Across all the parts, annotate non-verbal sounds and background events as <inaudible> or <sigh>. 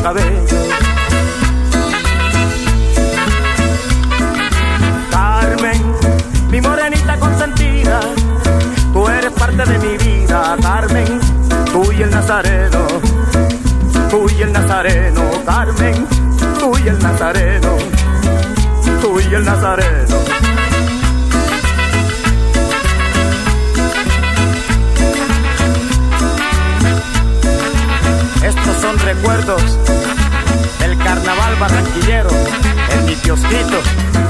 otra vez. Carmen, mi morenita consentida, tú eres parte de mi vida, Carmen, tú y el Nazareno, tú y el Nazareno, Carmen, tú y el Nazareno, tú y el Nazareno. recuerdos del carnaval barranquillero en mi kiosquito.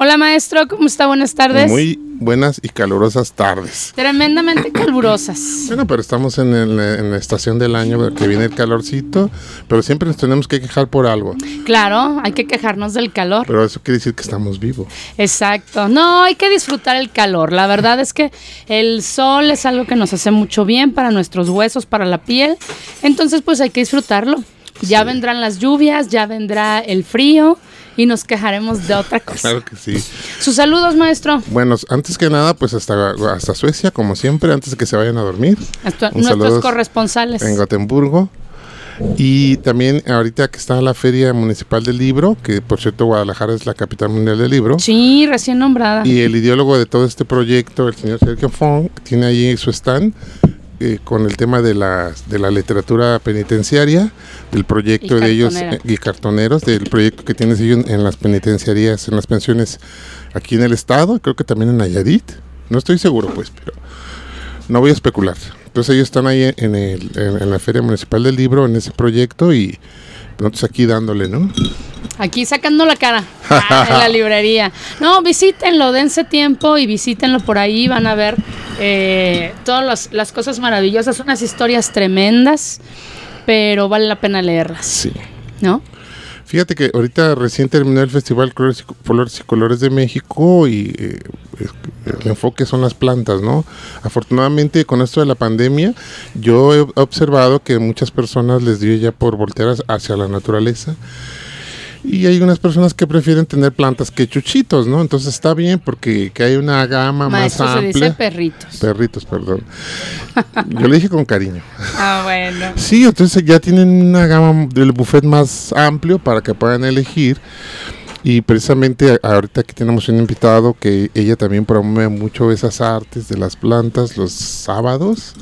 Hola maestro, ¿cómo está? Buenas tardes. Muy buenas y calurosas tardes. Tremendamente calurosas. Bueno, pero estamos en, la estación del año que viene el calorcito, pero siempre nos tenemos que quejar por algo. Claro, hay que quejarnos del calor. Pero eso quiere decir que estamos vivos. Exacto. No, hay que disfrutar el calor. La verdad es que el sol es algo que nos hace mucho bien para nuestros huesos, para la piel. Entonces, pues hay que disfrutarlo. Ya vendrán las lluvias, ya vendrá el frío y nos quejaremos de otra cosa. Claro que sí. Sus saludos, maestro. Bueno, antes que nada, pues hasta, hasta Suecia, como siempre, antes de que se vayan a dormir. nuestros corresponsales. En Gotemburgo. Y también ahorita que está la Feria Municipal del Libro, que por cierto Guadalajara es la capital mundial del libro. Sí, recién nombrada. Y el ideólogo de todo este proyecto, el señor Sergio Fong, tiene ahí su stand eh, con el tema de la, de la literatura penitenciaria, del proyecto de ellos eh, y cartoneros, del proyecto que tienes ellos en las penitenciarías, en las pensiones aquí en el estado, creo que también en Nayarit, no estoy seguro pues, pero no voy a especular. Entonces ellos están ahí en, el, en la Feria Municipal del Libro, en ese proyecto y nosotros aquí dándole, ¿no? Aquí sacando la cara ah, <laughs> en la librería. No, visítenlo, dense tiempo y visítenlo por ahí. Van a ver eh, todas las, cosas maravillosas, unas historias tremendas. pero vale la pena leerlas. Sí. ¿No? Fíjate que ahorita recién terminó el Festival Colores y Colores de México y eh, el enfoque son las plantas, ¿no? Afortunadamente con esto de la pandemia yo he observado que muchas personas les dio ya por voltear hacia la naturaleza y hay unas personas que prefieren tener plantas que chuchitos, ¿no? Entonces está bien porque que hay una gama más amplia. Se dice perritos. Perritos, perdón. Yo le dije con cariño. <laughs> Ah, bueno. Sí, entonces ya tienen una gama del buffet más amplio para que puedan elegir. Y precisamente ahorita aquí tenemos un invitado que ella también promueve mucho esas artes de las plantas los sábados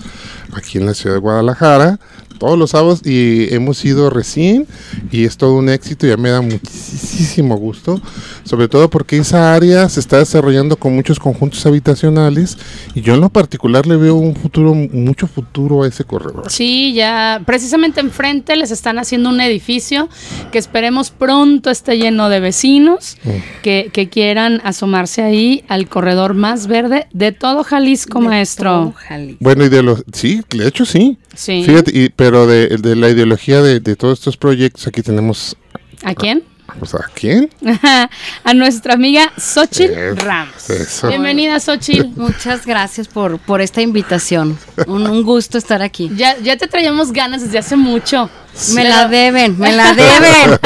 aquí en la ciudad de Guadalajara todos los sábados y hemos ido recién y es todo un éxito ya me da muchísimo gusto, sobre todo porque esa área se está desarrollando con muchos conjuntos habitacionales y yo en lo particular le veo un futuro, mucho futuro a ese corredor. Sí, ya precisamente enfrente les están haciendo un edificio que esperemos pronto esté lleno de vecinos mm. que, que, quieran asomarse ahí al corredor más verde de todo Jalisco, maestro. Bueno, y de los, sí, de hecho sí. Sí. Fíjate, y, pero de, de, la ideología de, de, todos estos proyectos, aquí tenemos... ¿A quién? Pues, ¿A quién? <laughs> a nuestra amiga Xochitl Ramos. Bienvenida, Xochitl. <laughs> Muchas gracias por, por esta invitación. Un, un, gusto estar aquí. Ya, ya te traíamos ganas desde hace mucho. Me la deben, me la <laughs> deben.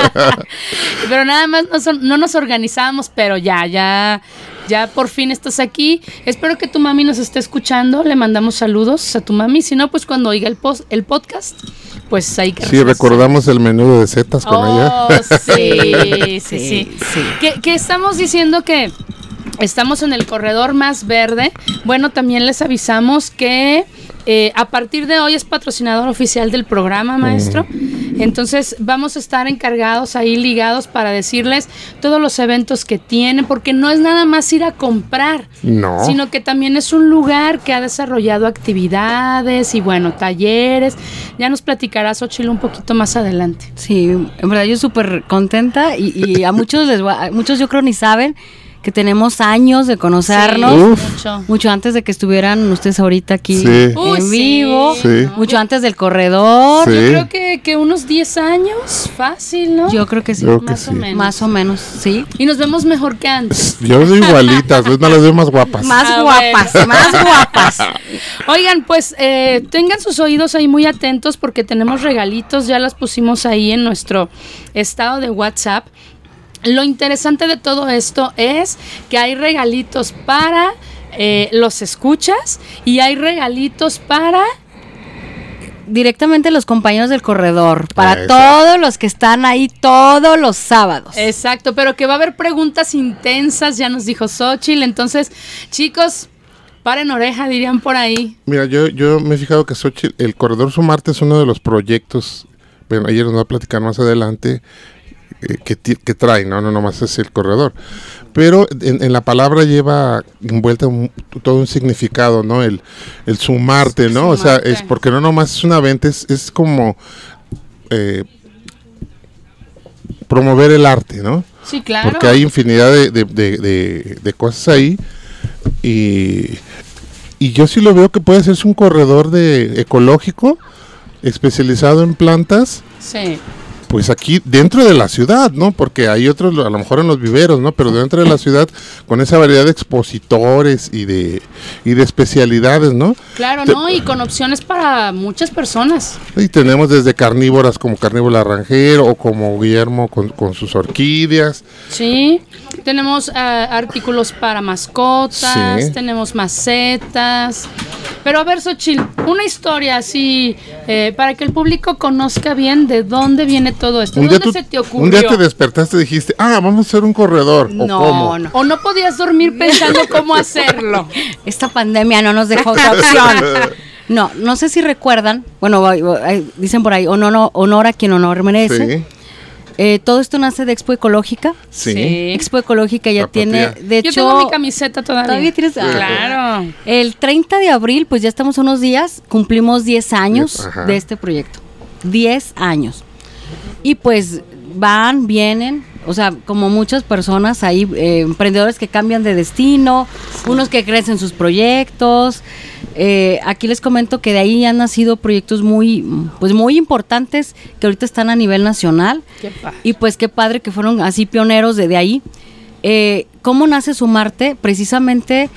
pero nada más no, no nos organizamos, pero ya, ya ya por fin estás aquí. Espero que tu mami nos esté escuchando. Le mandamos saludos a tu mami. Si no, pues cuando oiga el, post, el podcast, pues ahí que Sí, recordamos el menú de setas con oh, ella. <laughs> Sí, sí, sí. sí. Que, estamos diciendo que estamos en el corredor más verde. Bueno, también les avisamos que eh, a partir de hoy es patrocinador oficial del programa, maestro. Entonces vamos a estar encargados ahí ligados para decirles todos los eventos que tiene, porque no es nada más ir a comprar, no. sino que también es un lugar que ha desarrollado actividades y bueno, talleres. Ya nos platicarás, Ochil, un poquito más adelante. Sí, en verdad yo súper contenta y, a muchos les a muchos yo creo ni saben que tenemos años de conocernos, mucho. antes de que estuvieran ustedes ahorita aquí en vivo, mucho antes del corredor. Yo creo que, que, unos 10 años, fácil, ¿no? Yo creo que sí, más o menos. Más o menos, sí. Y nos vemos mejor que antes. <laughs> Yo soy igualitas, no las veo más guapas. Más ah, guapas, más guapas. <laughs> Oigan, pues eh, tengan sus oídos ahí muy atentos porque tenemos regalitos, ya las pusimos ahí en nuestro estado de WhatsApp. Lo interesante de todo esto es que hay regalitos para eh, los escuchas y hay regalitos para directamente los compañeros del corredor, para todos los que están ahí todos los sábados. Exacto, pero que va a haber preguntas intensas, ya nos dijo Xochitl. Entonces, chicos, paren oreja, dirían por ahí. Mira, yo, yo me he fijado que Xochitl, el corredor Sumarte es uno de los proyectos, bueno, ayer nos va a platicar más adelante, que, que, trae, ¿no? No nomás es el corredor. Pero en, la palabra lleva envuelta todo un significado, ¿no? El, el sumarte, ¿no? O sea, es porque no nomás es una venta, es, es como eh, promover el arte, ¿no? Sí, claro. Porque hay infinidad de, de, de, cosas ahí y, y yo sí lo veo que puede ser un corredor de ecológico especializado en plantas. Sí pues aquí dentro de la ciudad, ¿no? Porque hay otros, a lo mejor en los viveros, ¿no? Pero dentro de la ciudad, con esa variedad de expositores y de, y de especialidades, ¿no? Claro, ¿no? Y con opciones para muchas personas. Y tenemos desde carnívoras como Carnívora Rangero o como Guillermo con, sus orquídeas. Sí, tenemos eh, artículos para mascotas, tenemos macetas. Pero a ver, Xochitl, una historia así, eh, para que el público conozca bien de dónde viene todo esto. ¿Dónde se te ocurrió? Un día te despertaste y dijiste, ah, vamos a hacer un corredor. No, ¿o cómo? no. O no podías dormir pensando cómo hacerlo. <laughs> Esta pandemia no nos dejó <laughs> otra opción. <laughs> No, no sé si recuerdan, bueno, dicen por ahí, honor, honor a quien honor merece. Sí. Eh, todo esto nace de Expo Ecológica. Sí. Expo Ecológica ya tiene, de hecho... Yo tengo mi camiseta todavía. ¿Todavía tienes? claro. El 30 de abril, pues ya estamos unos días, cumplimos 10 años de este proyecto. 10 años. Y pues van, vienen, O sea, como muchas personas, hay eh, emprendedores que cambian de destino, unos que crecen sus proyectos. Eh, aquí les comento que de ahí han nacido proyectos muy, pues muy importantes que ahorita están a nivel nacional. y pues qué padre que fueron así pioneros de, ahí. Eh, ¿Cómo nace Sumarte? Precisamente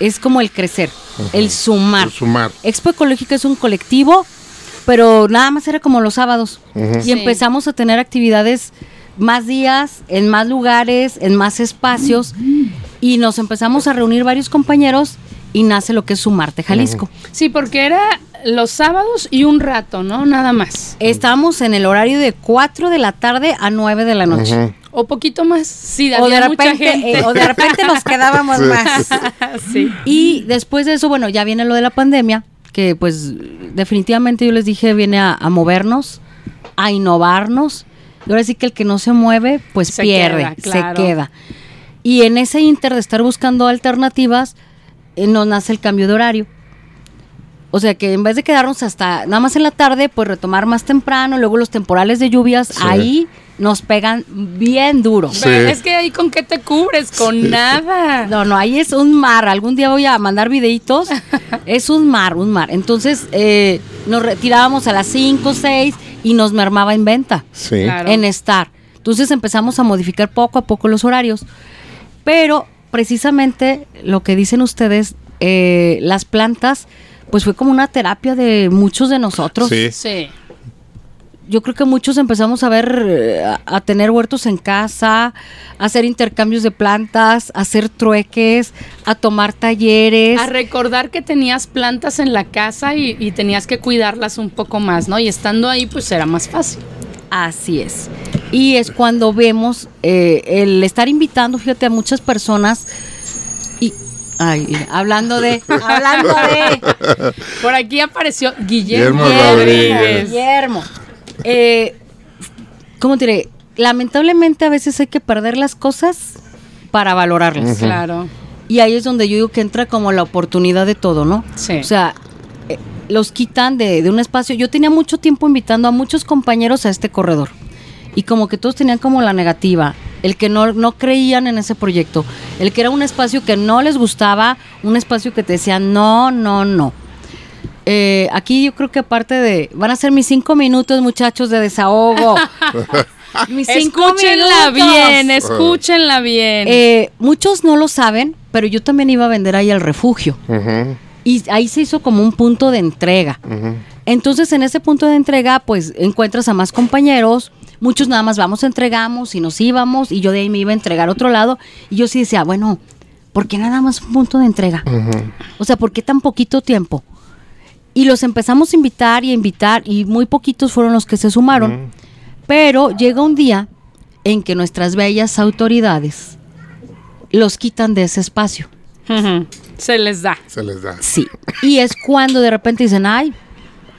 es como el crecer, el sumar. sumar. Expo Ecológica es un colectivo, pero nada más era como los sábados. Y empezamos a tener actividades más días, en más lugares, en más espacios. Y nos empezamos a reunir varios compañeros y nace lo que es Sumarte Jalisco. Sí, porque era los sábados y un rato, ¿no? Nada más. Estamos en el horario de 4 de la tarde a 9 de la noche. O poquito más, sí, o de repente, eh, o de repente nos quedábamos más. <laughs> sí. Y después de eso, bueno, ya viene lo de la pandemia, que pues definitivamente yo les dije, viene a, movernos, a innovarnos. Y ahora sí que el que no se mueve, pues pierde, se queda. Y en ese inter de estar buscando alternativas, eh, nos nace el cambio de horario. O sea que en vez de quedarnos hasta nada más en la tarde, pues retomar más temprano, luego los temporales de lluvias, ahí nos pegan bien duro. Es que ahí con qué te cubres, con nada. No, no, ahí es un mar. Algún día voy a mandar videitos. <laughs> es un mar, un mar. Entonces eh, nos retirábamos a las 5, 6 y nos mermaba en venta. Sí. En estar. Entonces empezamos a modificar poco a poco los horarios. Pero precisamente lo que dicen ustedes, eh, las plantas, pues fue como una terapia de muchos de nosotros. Sí. sí yo creo que muchos empezamos a ver, eh, a, tener huertos en casa, a hacer intercambios de plantas, a hacer trueques, a tomar talleres. A recordar que tenías plantas en la casa y, tenías que cuidarlas un poco más, ¿no? Y estando ahí, pues era más fácil. Así es. Y es cuando vemos eh, el estar invitando, fíjate, a muchas personas y Ay, hablando de, hablando de. Por aquí apareció Guillermo, Guillermo Guillermo. Eh, ¿Cómo diré? Lamentablemente a veces hay que perder las cosas para valorarlas. Claro. Y ahí es donde yo digo que entra como la oportunidad de todo, ¿no? Sí. O sea, eh, los quitan de, de, un espacio. Yo tenía mucho tiempo invitando a muchos compañeros a este corredor. Y como que todos tenían como la negativa, el que no, no creían en ese proyecto, el que era un espacio que no les gustaba, un espacio que te decían no, no, no. Eh, aquí yo creo que aparte de. Van a ser mis cinco minutos, muchachos, de desahogo. <laughs> mis cinco escúchenla bien, escúchenla bien. Eh, muchos no lo saben, pero yo también iba a vender ahí al refugio. Y ahí se hizo como un punto de entrega. Entonces, en ese punto de entrega, pues encuentras a más compañeros. Muchos nada más vamos, entregamos y nos íbamos. Y yo de ahí me iba a entregar a otro lado. Y yo sí decía, bueno, ¿por qué nada más un punto de entrega? O sea, ¿por qué tan poquito tiempo? Y los empezamos a invitar y a invitar y muy poquitos fueron los que se sumaron. Pero llega un día en que nuestras bellas autoridades los quitan de ese espacio. Se les da. Se les da. Sí. Y es cuando de repente dicen, ay,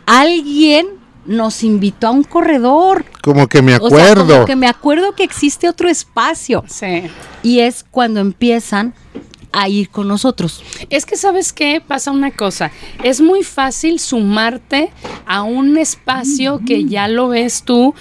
alguien nos invitó a un corredor. Como que me acuerdo. como que me acuerdo que existe otro espacio. Sí. Y es cuando empiezan a ir con nosotros. Es que sabes qué pasa una cosa, es muy fácil sumarte a un espacio que ya lo ves tú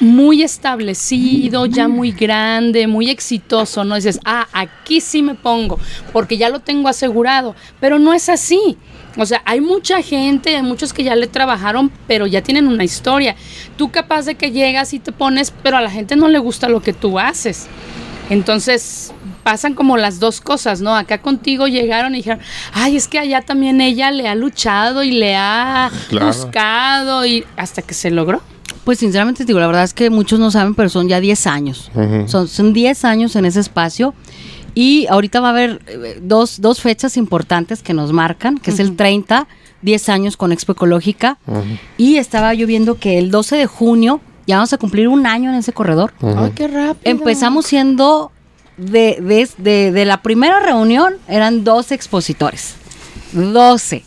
muy establecido, ya muy grande, muy exitoso, ¿no? Dices, ah, aquí sí me pongo, porque ya lo tengo asegurado, pero no es así. O sea, hay mucha gente, hay muchos que ya le trabajaron, pero ya tienen una historia. Tú capaz de que llegas y te pones, pero a la gente no le gusta lo que tú haces. Entonces, pasan como las dos cosas, ¿no? Acá contigo llegaron y dijeron, ay, es que allá también ella le ha luchado y le ha buscado y hasta que se logró. Pues sinceramente digo, la verdad es que muchos no saben, pero son ya 10 años. Son 10 años en ese espacio. Y ahorita va a haber eh, dos, dos fechas importantes que nos marcan, que es el 30, 10 años con Expo Ecológica. Y estaba yo viendo que el 12 de junio ya vamos a cumplir un año en ese corredor. ¡Ay, qué rápido! Empezamos siendo de, de, de, la primera reunión eran 12 expositores. 12.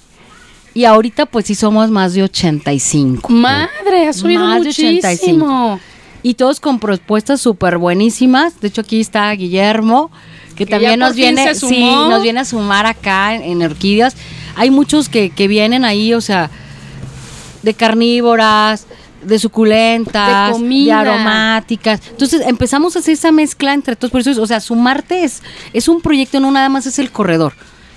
Y ahorita pues sí somos más de 85. Madre, ha subido más muchísimo. Y todos con propuestas súper buenísimas. De hecho aquí está Guillermo, que, también nos viene, sí, nos viene a sumar acá en, Orquídeas. Hay muchos que, que vienen ahí, o sea, de carnívoras, de suculentas, de, aromáticas. Entonces empezamos a hacer esa mezcla entre todos. Por eso, o sea, sumarte es, es un proyecto, no nada más es el corredor.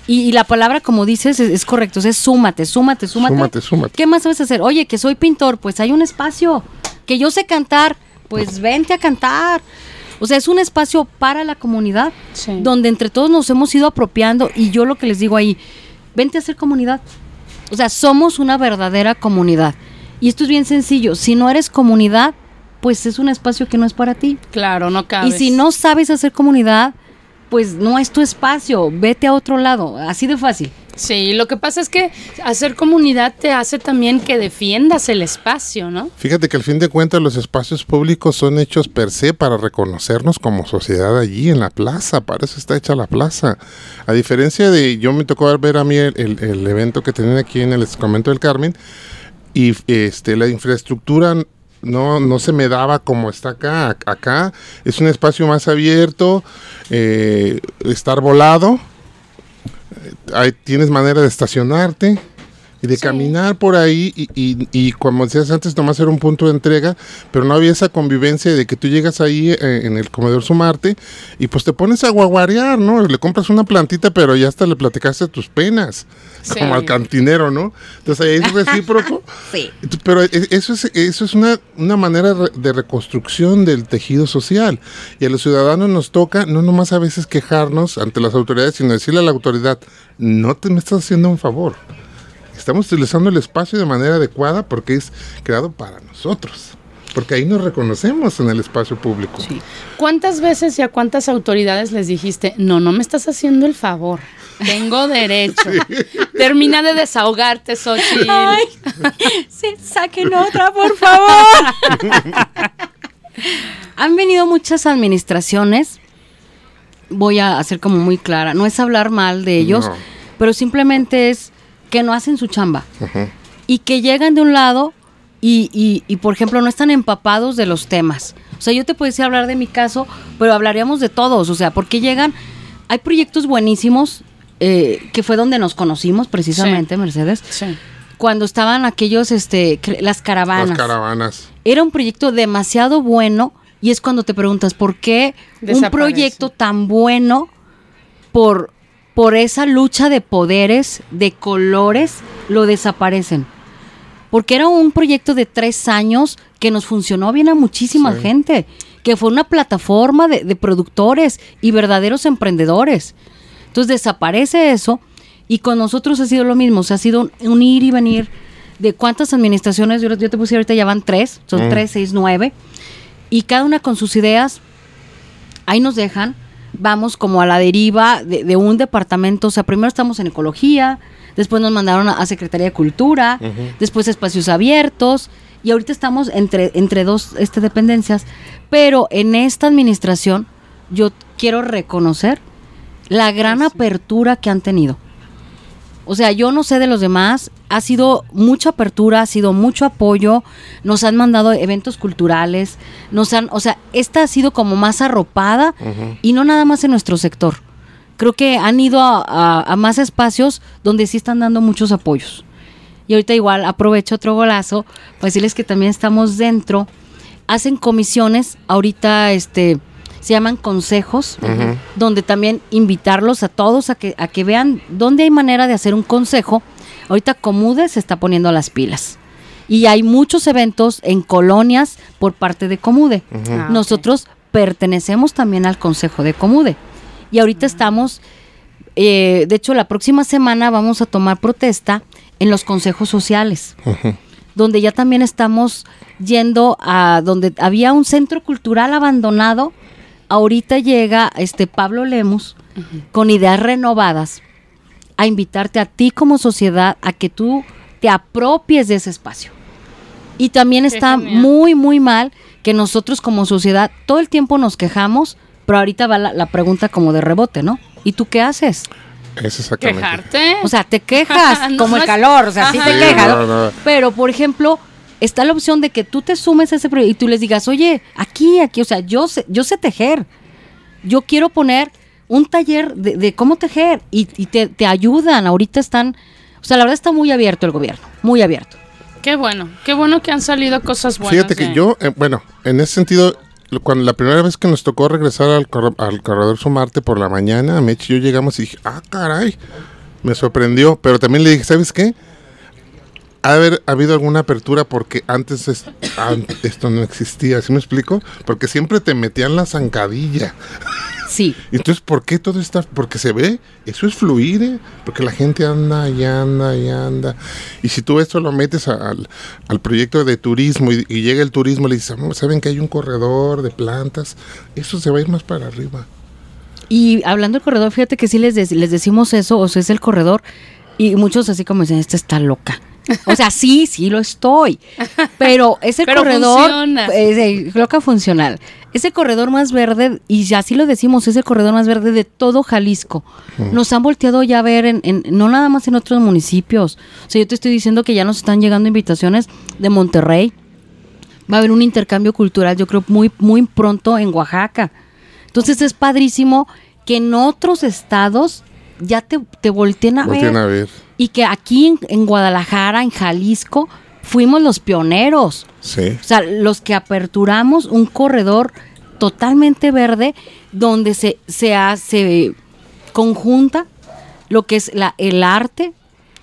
Y, la palabra, como dices, es, correcto. Es súmate, súmate, súmate. Súmate, súmate. ¿Qué más sabes hacer? Oye, que soy pintor, pues hay un espacio. Que yo sé cantar, pues vente a cantar. O sea, es un espacio para la comunidad, donde entre todos nos hemos ido apropiando. Y yo lo que les digo ahí, vente a hacer comunidad. O sea, somos una verdadera comunidad. Y esto es bien sencillo. Si no eres comunidad, pues es un espacio que no es para ti. Claro, no cabe. Y si no sabes hacer comunidad, pues no es tu espacio, vete a otro lado, así de fácil. Sí, lo que pasa es que hacer comunidad te hace también que defiendas el espacio, ¿no? Fíjate que al fin de cuentas los espacios públicos son hechos per se para reconocernos como sociedad allí en la plaza, para eso está hecha la plaza. A diferencia de, yo me tocó ver a mí el, el evento que tenían aquí en el convento del Carmen, y este la infraestructura no, no se me daba como está acá. Acá es un espacio más abierto, eh, estar volado, eh, tienes manera de estacionarte y de caminar por ahí y, y, y, como decías antes, nomás era un punto de entrega, pero no había esa convivencia de que tú llegas ahí eh, en el comedor Sumarte y pues te pones a guaguarear, ¿no? Le compras una plantita, pero ya hasta le platicaste tus penas, como al cantinero, ¿no? Entonces ahí es recíproco. <laughs> sí. Pero e, eso es, eso es una, una manera de reconstrucción del tejido social y a los ciudadanos nos toca no nomás a veces quejarnos ante las autoridades, sino decirle a la autoridad, no te me estás haciendo un favor estamos utilizando el espacio de manera adecuada porque es creado para nosotros. Porque ahí nos reconocemos en el espacio público. ¿Cuántas veces y a cuántas autoridades les dijiste, no, no me estás haciendo el favor? Tengo <laughs> derecho. Termina de desahogarte, Xochitl. Ay, <laughs> sí, saquen otra, por favor. <laughs> Han venido muchas administraciones. Voy a hacer como muy clara. No es hablar mal de ellos, pero simplemente es que no hacen su chamba y que llegan de un lado y, y, por ejemplo, no están empapados de los temas. O sea, yo te puedo hablar de mi caso, pero hablaríamos de todos. O sea, porque llegan, hay proyectos buenísimos, eh, que fue donde nos conocimos precisamente, Mercedes. Sí. Cuando estaban aquellos, este, las caravanas. Las caravanas. Era un proyecto demasiado bueno y es cuando te preguntas, ¿por qué un proyecto tan bueno por por esa lucha de poderes, de colores, lo desaparecen. Porque era un proyecto de tres años que nos funcionó bien a muchísima gente, que fue una plataforma de, productores y verdaderos emprendedores. Entonces desaparece eso y con nosotros ha sido lo mismo, se ha sido un, ir y venir de cuántas administraciones, yo, te puse ahorita ya van tres, son mm. tres, seis, nueve, y cada una con sus ideas, ahí nos dejan, vamos como a la deriva de, un departamento, o sea, primero estamos en ecología, después nos mandaron a, Secretaría de Cultura, después espacios abiertos, y ahorita estamos entre, entre dos este, dependencias, pero en esta administración yo quiero reconocer la gran apertura que han tenido. O sea, yo no sé de los demás, ha sido mucha apertura, ha sido mucho apoyo, nos han mandado eventos culturales, nos han, o sea, esta ha sido como más arropada y no nada más en nuestro sector. Creo que han ido a, más espacios donde sí están dando muchos apoyos. Y ahorita igual aprovecho otro golazo para decirles que también estamos dentro. Hacen comisiones, ahorita este se llaman consejos, donde también invitarlos a todos a que, a que vean dónde hay manera de hacer un consejo. Ahorita Comude se está poniendo las pilas. Y hay muchos eventos en colonias por parte de Comude. Ah, Nosotros pertenecemos también al Consejo de Comude. Y ahorita estamos, eh, de hecho la próxima semana vamos a tomar protesta en los consejos sociales, donde ya también estamos yendo a donde había un centro cultural abandonado ahorita llega este Pablo Lemus con ideas renovadas a invitarte a ti como sociedad a que tú te apropies de ese espacio. Y también está muy, muy mal que nosotros como sociedad todo el tiempo nos quejamos, pero ahorita va la, pregunta como de rebote, ¿no? ¿Y tú qué haces? Es exactamente. ¿Quejarte? O sea, te quejas <laughs> como el calor, o sea, sí te quejas. Pero, por ejemplo, está la opción de que tú te sumes a ese proyecto y tú les digas, oye, aquí, aquí, o sea, yo sé, yo sé tejer. Yo quiero poner un taller de, cómo tejer y, te, ayudan. Ahorita están, o sea, la verdad está muy abierto el gobierno, muy abierto. Qué bueno, qué bueno que han salido cosas buenas. Fíjate que yo, eh, bueno, en ese sentido, cuando la primera vez que nos tocó regresar al, al corredor Sumarte por la mañana, Mechi y yo llegamos y dije, ah, caray, me sorprendió, pero también le dije, ¿sabes qué? Ha haber habido alguna apertura porque antes esto no existía, ¿sí me explico? Porque siempre te metían la zancadilla. Sí. <laughs> Entonces, ¿por qué todo está? Porque se ve, eso es fluir, ¿eh? porque la gente anda y anda y anda. Y si tú esto lo metes al, proyecto de turismo y, llega el turismo y le dices, ¿saben que hay un corredor de plantas? Eso se va a ir más para arriba. Y hablando del corredor, fíjate que sí les, les decimos eso, o sea, es el corredor, y muchos así como dicen, esta está loca. O sea, sí, sí lo estoy. Pero ese <laughs> corredor. Funciona. Es loca funcional. Ese corredor más verde, y así lo decimos, es el corredor más verde de todo Jalisco. Nos han volteado ya a ver, en, no nada más en otros municipios. O sea, yo te estoy diciendo que ya nos están llegando invitaciones de Monterrey. Va a haber un intercambio cultural, yo creo, muy, muy pronto en Oaxaca. Entonces es padrísimo que en otros estados ya te, te volteen a ver. A ver y que aquí en, Guadalajara, en Jalisco, fuimos los pioneros. Sí. O sea, los que aperturamos un corredor totalmente verde donde se, se hace conjunta lo que es la, el arte,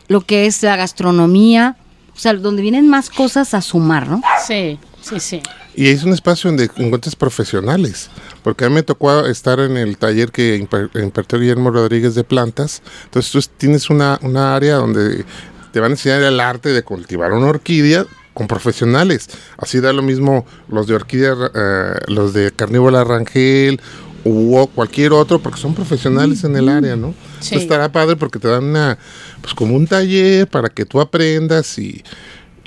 lo que es la gastronomía, o sea, donde vienen más cosas a sumar, ¿no? Sí, sí, sí. Y es un espacio donde encuentras profesionales, porque a mí me tocó estar en el taller que impartió Guillermo Rodríguez de plantas. Entonces tú tienes una, una área donde te van a enseñar el arte de cultivar una orquídea con profesionales. Así da lo mismo los de orquídea, eh, los de carnívora rangel o cualquier otro, porque son profesionales en el área, ¿no? Sí. estará padre porque te dan una, pues como un taller para que tú aprendas y,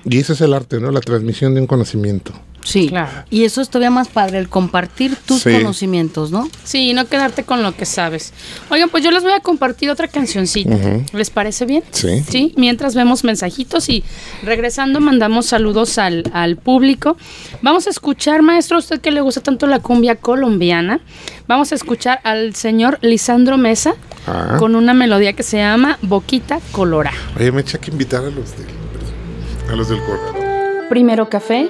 y ese es el arte, ¿no? La transmisión de un conocimiento. Sí, claro. Y eso es todavía más padre, el compartir tus conocimientos, ¿no? Sí, no quedarte con lo que sabes. Oigan, pues yo les voy a compartir otra cancioncita. ¿Les parece bien? Sí. Sí, mientras vemos mensajitos y regresando mandamos saludos al, al público. Vamos a escuchar, maestro, a usted que le gusta tanto la cumbia colombiana, vamos a escuchar al señor Lisandro Mesa ah. con una melodía que se llama Boquita Colora. Oye, me echa que invitar a los, a los del. Primero café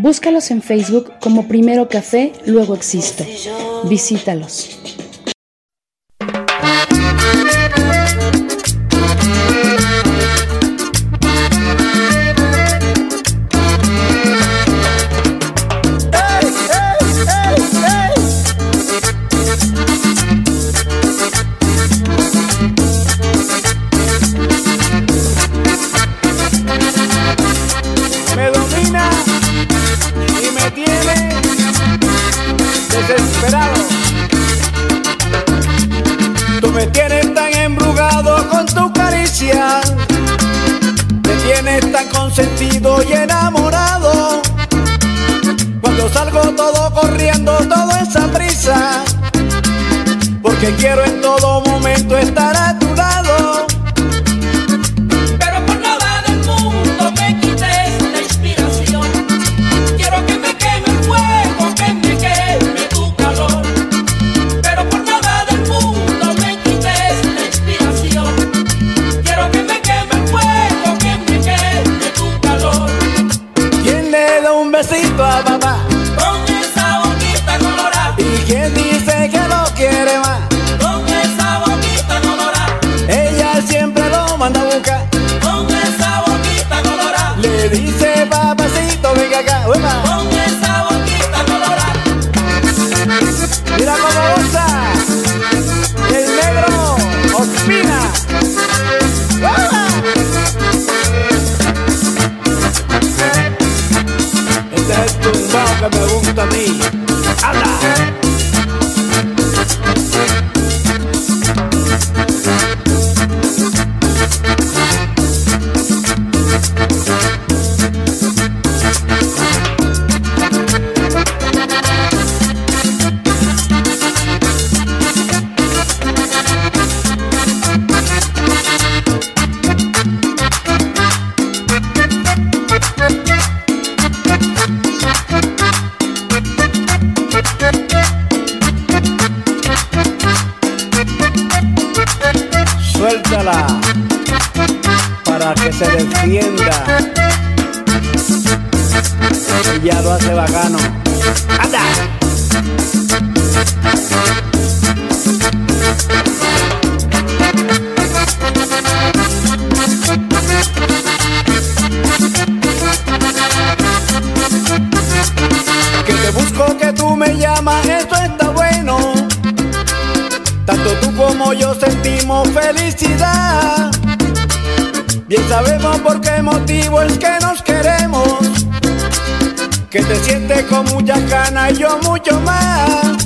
Búscalos en Facebook como Primero Café, luego existo. Visítalos. Porque quiero en todo momento estar a tu lado. Que tú me llamas, esto está bueno. Tanto tú como yo sentimos felicidad. Bien sabemos por qué motivo es que nos queremos. Que te sientes con mucha ganas y yo mucho más.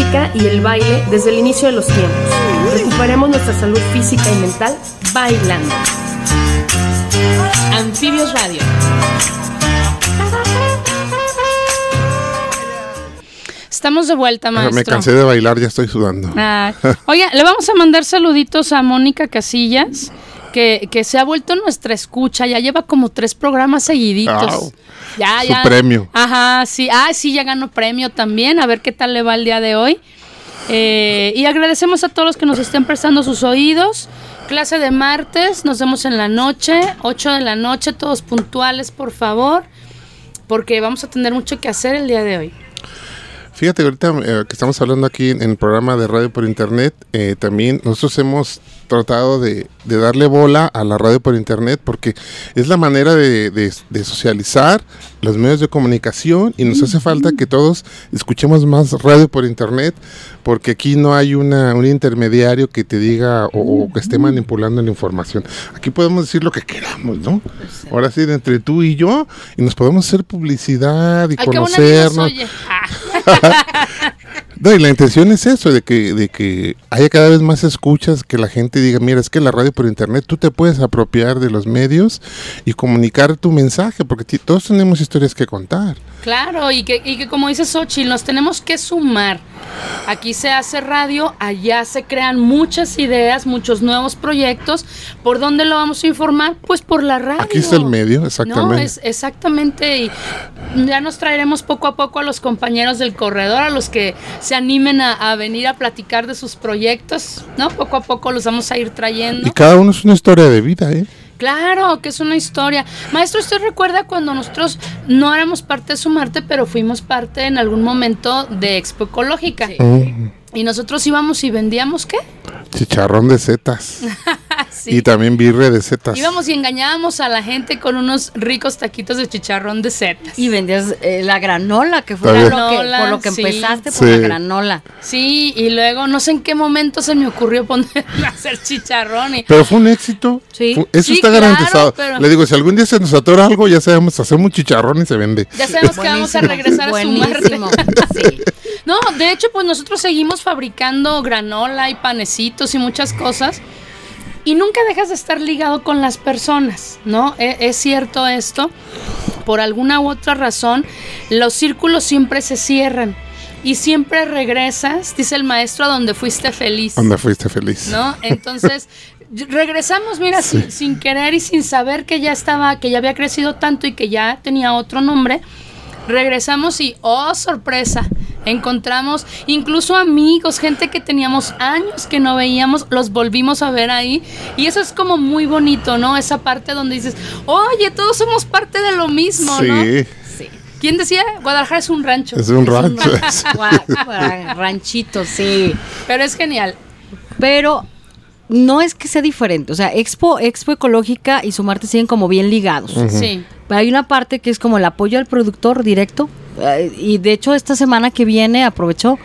Música y el baile desde el inicio de los tiempos. Recuperemos nuestra salud física y mental bailando. Anfibios Radio. Estamos de vuelta, maestro. Me cansé de bailar, ya estoy sudando. Ah, <laughs> oye, le vamos a mandar saluditos a Mónica Casillas, que, que, se ha vuelto nuestra escucha, ya lleva como tres programas seguiditos. Ya, su premio. Ajá, sí. Ah, sí, ya ganó premio también. A ver qué tal le va el día de hoy. Eh, y agradecemos a todos los que nos estén prestando sus oídos. Clase de martes, nos vemos en la noche, 8 de la noche, todos puntuales, por favor, porque vamos a tener mucho que hacer el día de hoy. Fíjate, ahorita eh, que estamos hablando aquí en, el programa de radio por internet, eh, también nosotros hemos tratado de, darle bola a la radio por internet porque es la manera de, socializar los medios de comunicación y nos hace falta que todos escuchemos más radio por internet porque aquí no hay una, un intermediario que te diga o, que esté manipulando la información. Aquí podemos decir lo que queramos, ¿no? Ahora sí, entre tú y yo, y nos podemos hacer publicidad y conocernos. <laughs> <laughs> No, y la intención es eso, de que, de que haya cada vez más escuchas, que la gente diga, mira, es que la radio por internet tú te puedes apropiar de los medios y comunicar tu mensaje, porque todos tenemos historias que contar. Claro, y que, y que como dice Xochitl, nos tenemos que sumar. Aquí se hace radio, allá se crean muchas ideas, muchos nuevos proyectos. ¿Por dónde lo vamos a informar? Pues por la radio. Aquí está el medio, exactamente. No, es exactamente. Y ya nos traeremos poco a poco a los compañeros del corredor, a los que se animen a, venir a platicar de sus proyectos, ¿no? Poco a poco los vamos a ir trayendo. Y cada uno es una historia de vida, ¿eh? Claro, que es una historia. Maestro, ¿usted recuerda cuando nosotros no éramos parte de Sumarte, pero fuimos parte en algún momento de Expo Ecológica? Sí. Y nosotros íbamos y vendíamos qué? Chicharrón de setas. <laughs> Y también birre de setas. Íbamos y engañábamos a la gente con unos ricos taquitos de chicharrón de setas. Y vendías eh, la granola, que fue lo que, por lo que empezaste por la granola. Sí, y luego no sé en qué momento se me ocurrió <laughs> poner a hacer chicharrón. Pero fue un éxito. Sí. eso está garantizado. Le digo, si algún día se nos atora algo, ya sabemos, hacemos chicharrón y se vende. Ya sabemos que vamos a regresar a Buenísimo. <laughs> sí. No, de hecho, pues nosotros seguimos fabricando granola y panecitos y muchas cosas. Y nunca dejas de estar ligado con las personas, ¿no? E, es, cierto esto. Por alguna u otra razón, los círculos siempre se cierran. y siempre regresas, dice el maestro, a donde fuiste feliz. Donde fuiste feliz. ¿No? Entonces, <laughs> regresamos, mira, sin, querer y sin saber que ya estaba, que ya había crecido tanto y que ya tenía otro nombre. Regresamos y, oh, sorpresa, encontramos incluso amigos, gente que teníamos años que no veíamos, los volvimos a ver ahí. Y eso es como muy bonito, ¿no? Esa parte donde dices, oye, todos somos parte de lo mismo, ¿no? Sí. ¿Quién decía? Guadalajara es un rancho. Es un rancho. <laughs> ranchito, sí. Pero es genial. Pero no es que sea diferente. O sea, Expo, Expo Ecológica y Sumarte siguen como bien ligados. Sí. hay una parte que es como el apoyo al productor directo. Eh, y de hecho, esta semana que viene, aprovechó,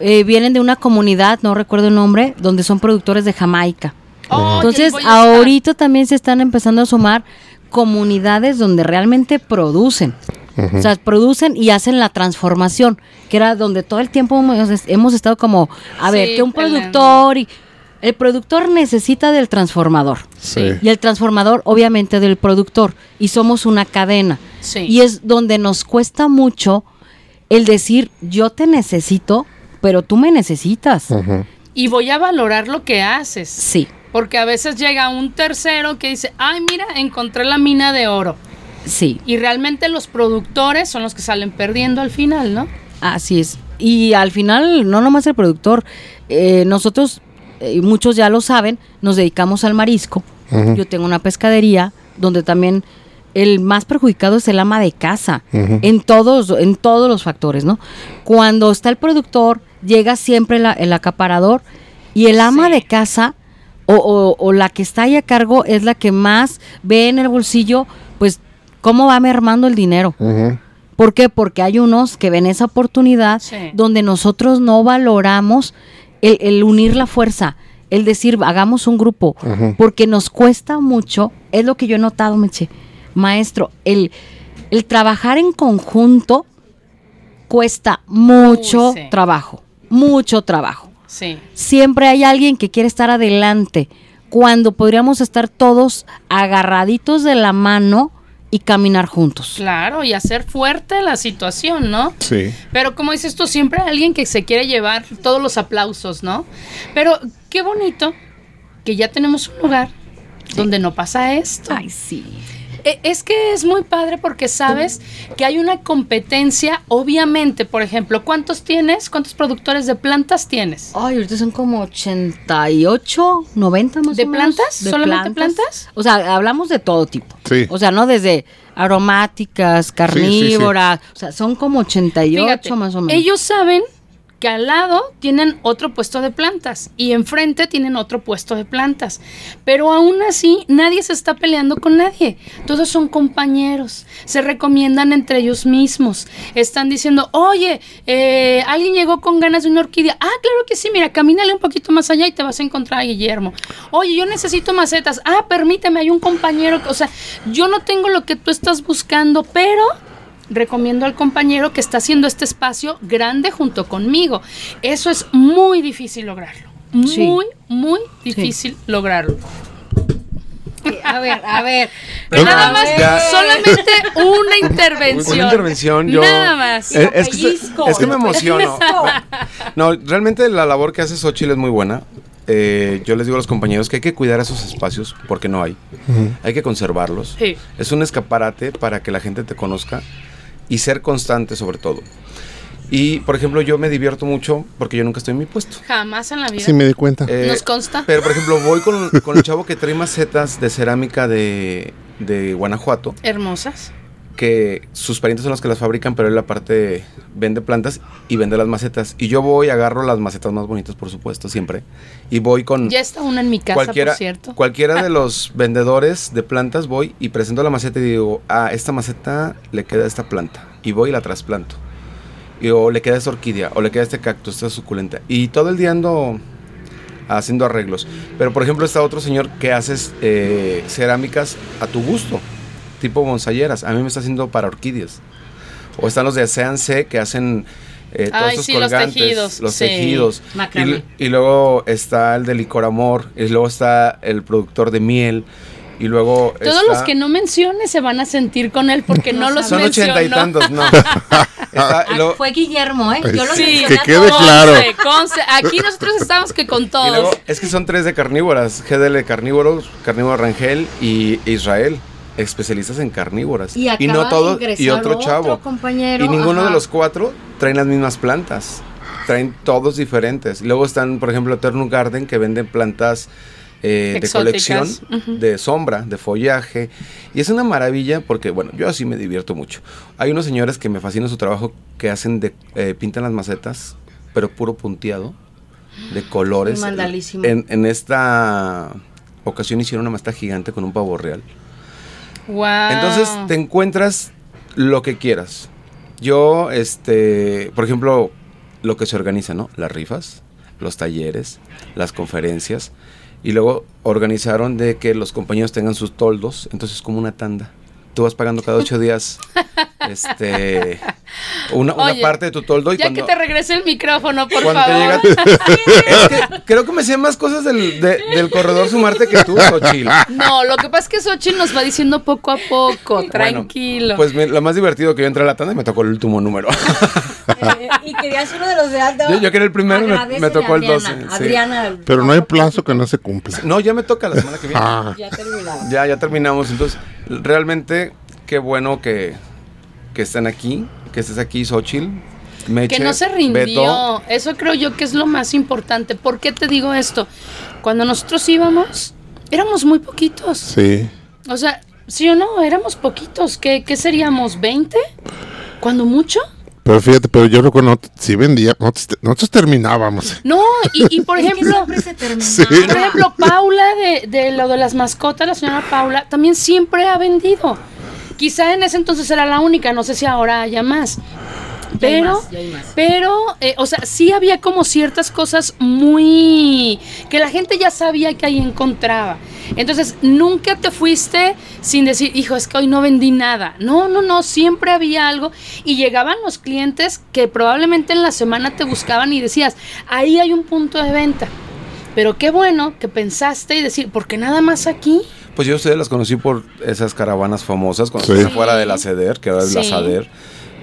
eh, vienen de una comunidad, no recuerdo el nombre, donde son productores de Jamaica. Oh, Entonces, ahorita también se están empezando a sumar comunidades donde realmente producen. O sea, producen y hacen la transformación, que era donde todo el tiempo hemos, estado como, a ver, que un productor y el productor necesita del transformador. Y el transformador, obviamente, del productor. Y somos una cadena. Y es donde nos cuesta mucho el decir, yo te necesito, pero tú me necesitas. Y voy a valorar lo que haces. Sí. Porque a veces llega un tercero que dice, ay, mira, encontré la mina de oro. Sí. Y realmente los productores son los que salen perdiendo al final, ¿no? Así es. Y al final, no nomás el productor, eh, nosotros y muchos ya lo saben, nos dedicamos al marisco. Yo tengo una pescadería donde también el más perjudicado es el ama de casa, en todos, en todos los factores, ¿no? Cuando está el productor, llega siempre el acaparador y el ama de casa o, la que está ahí a cargo es la que más ve en el bolsillo, pues, cómo va mermando el dinero. ¿Por qué? Porque hay unos que ven esa oportunidad donde nosotros no valoramos el, unir la fuerza, el decir, hagamos un grupo, porque nos cuesta mucho, es lo que yo he notado, Meche, maestro, el, el trabajar en conjunto cuesta mucho trabajo, mucho trabajo. Sí. Siempre hay alguien que quiere estar adelante, cuando podríamos estar todos agarraditos de la mano y caminar juntos. Claro, y hacer fuerte la situación, ¿no? Sí. Pero como dices tú, siempre hay alguien que se quiere llevar todos los aplausos, ¿no? Pero qué bonito que ya tenemos un lugar donde no pasa esto. Ay, sí. E, es que es muy padre porque sabes que hay una competencia, obviamente, por ejemplo, ¿cuántos tienes? ¿Cuántos productores de plantas tienes? Ay, ahorita son como 88, 90 más ¿De plantas? ¿Solamente plantas? O sea, hablamos de todo tipo. Sí. O sea, no desde aromáticas, carnívoras, o sea, son como 88 más o menos. Ellos saben al lado tienen otro puesto de plantas y enfrente tienen otro puesto de plantas. Pero aún así nadie se está peleando con nadie. Todos son compañeros, se recomiendan entre ellos mismos. Están diciendo, oye, eh, alguien llegó con ganas de una orquídea. Ah, claro que sí, mira, camínale un poquito más allá y te vas a encontrar a Guillermo. Oye, yo necesito macetas. Ah, permíteme, hay un compañero. O sea, yo no tengo lo que tú estás buscando, pero recomiendo al compañero que está haciendo este espacio grande junto conmigo. Eso es muy difícil lograrlo. Muy, muy difícil lograrlo. A ver, a ver. nada más, solamente una intervención. Una intervención, yo. Nada más. Es, que, me emociono. No, realmente la labor que hace Xochitl es muy buena. Eh, yo les digo a los compañeros que hay que cuidar esos espacios porque no hay. Hay que conservarlos. Es un escaparate para que la gente te conozca y ser constante sobre todo. Y, por ejemplo, yo me divierto mucho porque yo nunca estoy en mi puesto. Jamás en la vida. Sí, me di cuenta. Eh, Nos consta. Pero, por ejemplo, voy con, con el chavo que trae macetas de cerámica de, de Guanajuato. Hermosas que sus parientes son los que las fabrican, pero él aparte vende plantas y vende las macetas. Y yo voy, agarro las macetas más bonitas, por supuesto, siempre. Y voy con... Ya está una en mi casa, cualquiera, por cierto. Cualquiera de <laughs> los vendedores de plantas voy y presento la maceta y digo, ah, esta maceta le queda a esta planta. Y voy y la trasplanto. Y, o le queda esta orquídea, o le queda este cactus, esta suculenta. Y todo el día ando haciendo arreglos. Pero, por ejemplo, está otro señor que hace eh, cerámicas a tu gusto tipo bonsayeras. A mí me está haciendo para orquídeas. O están los de C que hacen eh, todos estos colgantes, los tejidos. Y, luego está el de licor amor, y luego está el productor de miel. Y luego Todos los que no menciones se van a sentir con él porque no los Son ochenta y tantos, no. <laughs> Ah, fue Guillermo, ¿eh? Yo lo sí, que quede claro. Aquí nosotros estamos que con todos. es que son tres de carnívoras. GDL carnívoros, carnívoro Rangel y Israel especialistas en carnívoras. Y, no todo y otro, chavo. y ninguno de los cuatro traen las mismas plantas. Traen todos diferentes. Luego están, por ejemplo, Eternal Garden que venden plantas eh, de colección, de sombra, de follaje. Y es una maravilla porque, bueno, yo así me divierto mucho. Hay unos señores que me fascina su trabajo que hacen de, eh, pintan las macetas, pero puro punteado, de colores. En, en esta ocasión hicieron una maceta gigante con un pavo real. Entonces te encuentras lo que quieras. Yo, este, por ejemplo, lo que se organiza, ¿no? Las rifas, los talleres, las conferencias. Y luego organizaron de que los compañeros tengan sus toldos. Entonces, como una tanda tú vas pagando cada ocho días <laughs> este una, parte de tu toldo y ya que te regrese el micrófono por favor. <laughs> creo que me sé más cosas del, del corredor sumarte que tú Xochitl no lo que pasa es que Xochitl nos va diciendo poco a poco tranquilo. pues lo más divertido que yo entré a la tanda y me tocó el último número. Eh, y querías uno de los de alto. Yo, quería el primero y me, tocó el 12 Adriana, pero no hay plazo que no se cumpla. No ya me toca la semana que viene. Ah. ya terminamos. Ya ya terminamos entonces realmente qué bueno que, que estén aquí, que estés aquí, Xochitl. que no se rindió. Eso creo yo que es lo más importante. ¿Por qué te digo esto? Cuando nosotros íbamos, éramos muy poquitos. Sí. O sea, sí o no, éramos poquitos. ¿Qué, qué seríamos? ¿20? ¿Cuando mucho? Pero fíjate, pero yo recuerdo, sí vendía, nosotros, terminábamos. No, y, por <laughs> ejemplo, por ejemplo, Paula de, de lo de las mascotas, la señora Paula, también siempre ha vendido. Quizá en ese entonces era la única, no sé si ahora haya más. Pero, pero, eh, o sea, sí había como ciertas cosas muy que la gente ya sabía que ahí encontraba. Entonces, nunca te fuiste sin decir, hijo, es que hoy no vendí nada. No, no, no, siempre había algo. Y llegaban los clientes que probablemente en la semana te buscaban y decías, ahí hay un punto de venta. Pero qué bueno que pensaste y decir, ¿por qué nada más aquí? Pues yo ustedes las conocí por esas caravanas famosas cuando sí. fuera de la CEDER, que era la SADER.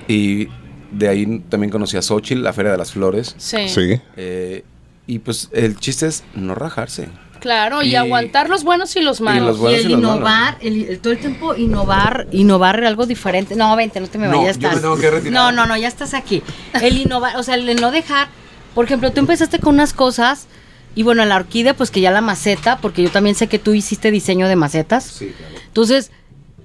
Y de ahí también conocí a Xochitl, la Feria de las Flores. Sí. sí. Eh, y pues el chiste es no rajarse. Claro, y, aguantar los buenos y los malos. Y, el innovar, el, todo el tiempo innovar, innovar algo diferente. No, vente, no te me vayas. No, tengo que retirar. no, no, no, ya estás aquí. El innovar, o sea, el no dejar, por ejemplo, tú empezaste con unas cosas y bueno, la orquídea, pues que ya la maceta, porque yo también sé que tú hiciste diseño de macetas. Sí, claro. Entonces,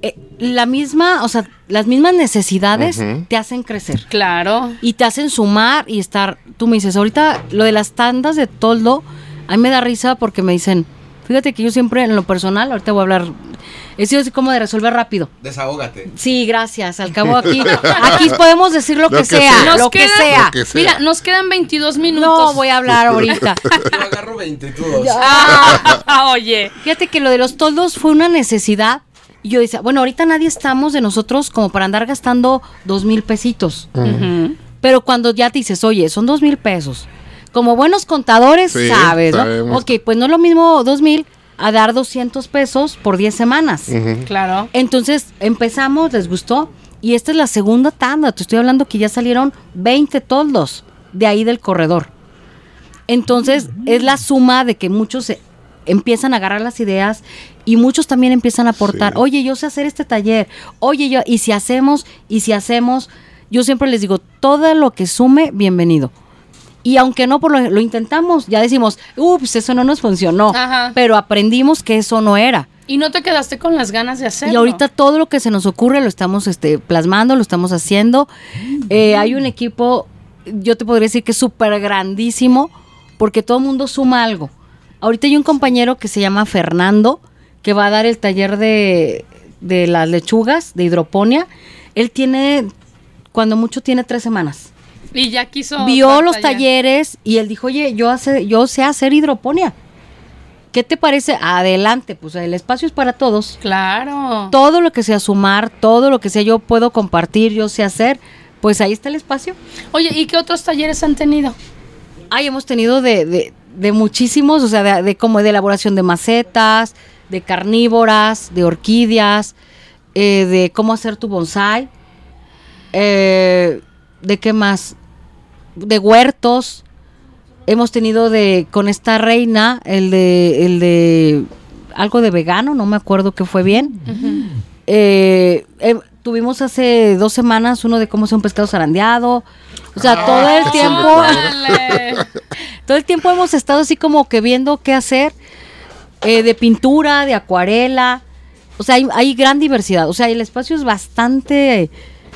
eh, la misma, o sea, las mismas necesidades te hacen crecer. Claro. Y te hacen sumar y estar. Tú me dices, ahorita lo de las tandas de toldo, a mí me da risa porque me dicen, fíjate que yo siempre en lo personal, ahorita voy a hablar es así como de resolver rápido. Desahógate. Sí, gracias. Al cabo aquí, <laughs> aquí podemos decir lo, que, sea, lo, que sea. Mira, nos quedan 22 minutos. No voy a hablar ahorita. <laughs> Yo agarro 20 ah, <laughs> oye. Fíjate que lo de los toldos fue una necesidad. Y yo decía, bueno, ahorita nadie estamos de nosotros como para andar gastando dos mil pesitos. Pero cuando ya te dices, oye, son dos mil pesos. Como buenos contadores, sabes, ¿no? Ok, pues no es lo mismo dos mil a dar 200 pesos por 10 semanas. Claro. Entonces empezamos, les gustó. Y esta es la segunda tanda. Te estoy hablando que ya salieron 20 toldos de ahí del corredor. Entonces es la suma de que muchos empiezan a agarrar las ideas y muchos también empiezan a aportar. Oye, yo sé hacer este taller. Oye, yo, y si hacemos, y si hacemos, yo siempre les digo, todo lo que sume, bienvenido. Y aunque no por lo, intentamos, ya decimos, ups, eso no nos funcionó. Pero aprendimos que eso no era. Y no te quedaste con las ganas de hacerlo. Y ahorita todo lo que se nos ocurre lo estamos este, plasmando, lo estamos haciendo. Eh, hay un equipo, yo te podría decir que es súper grandísimo, porque todo el mundo suma algo. Ahorita hay un compañero que se llama Fernando, que va a dar el taller de, de las lechugas, de hidroponía. Él tiene, cuando mucho, tiene tres semanas. Y ya quiso. Vio los talleres y él dijo, oye, yo, hace, yo sé hacer hidroponía. ¿Qué te parece? Adelante, pues el espacio es para todos. Claro. Todo lo que sea sumar, todo lo que sea yo puedo compartir, yo sé hacer, pues ahí está el espacio. Oye, ¿y qué otros talleres han tenido? Ay, hemos tenido de, de, muchísimos, o sea, de, de, como de elaboración de macetas, de carnívoras, de orquídeas, eh, de cómo hacer tu bonsai. Eh, ¿de qué más? De huertos. Hemos tenido de con esta reina el de el de algo de vegano, no me acuerdo qué fue bien. Eh, eh, tuvimos hace dos semanas uno de cómo hacer un pescado zarandeado. O sea, ah, todo el tiempo, <laughs> todo el tiempo hemos estado así como que viendo qué hacer eh, de pintura, de acuarela. O sea, hay, gran diversidad. O sea, el espacio es bastante,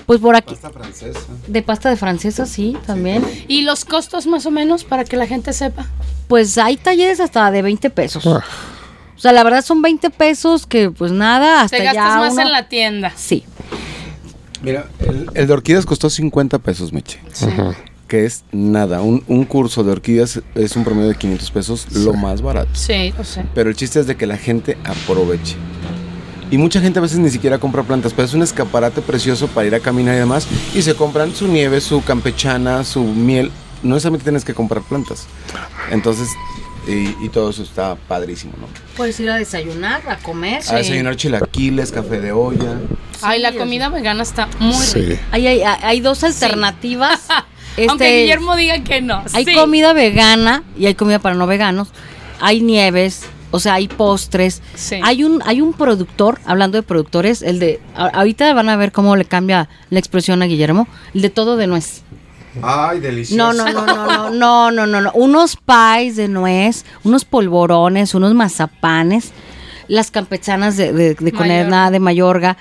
pues por aquí. Pasta francesa. De pasta de francesa, sí, también. ¿Y los costos más o menos para que la gente sepa? Pues hay talleres hasta de 20 pesos. Ah. O sea, la verdad son 20 pesos que pues nada, hasta Te gastas más en la tienda. Sí. Mira, el, de orquídeas costó 50 pesos, Meche. Sí. Que es nada. Un, curso de orquídeas es un promedio de 500 pesos, lo más barato. Sí, o sea. Pero el chiste es de que la gente aproveche. Y mucha gente a veces ni siquiera compra plantas, pero es un escaparate precioso para ir a caminar y demás. Y se compran su nieve, su campechana, su miel. No necesariamente tienes que comprar plantas. Entonces, y, todo eso está padrísimo, ¿no? Puedes ir a desayunar, a comer. A desayunar chilaquiles, café de olla. Ay, la comida vegana está muy rica. Hay, dos alternativas. <laughs> Aunque este, Guillermo diga que no. Hay comida vegana y hay comida para no veganos. Hay nieves, o sea, hay postres. Hay un hay un productor, hablando de productores, el de ahorita van a ver cómo le cambia la expresión a Guillermo, el de todo de nuez. Ay, delicioso. No, no, no, no, no, no, no, no, Unos pies de nuez, unos polvorones, unos mazapanes, las campechanas de, de, de Conerna, de Mayorga,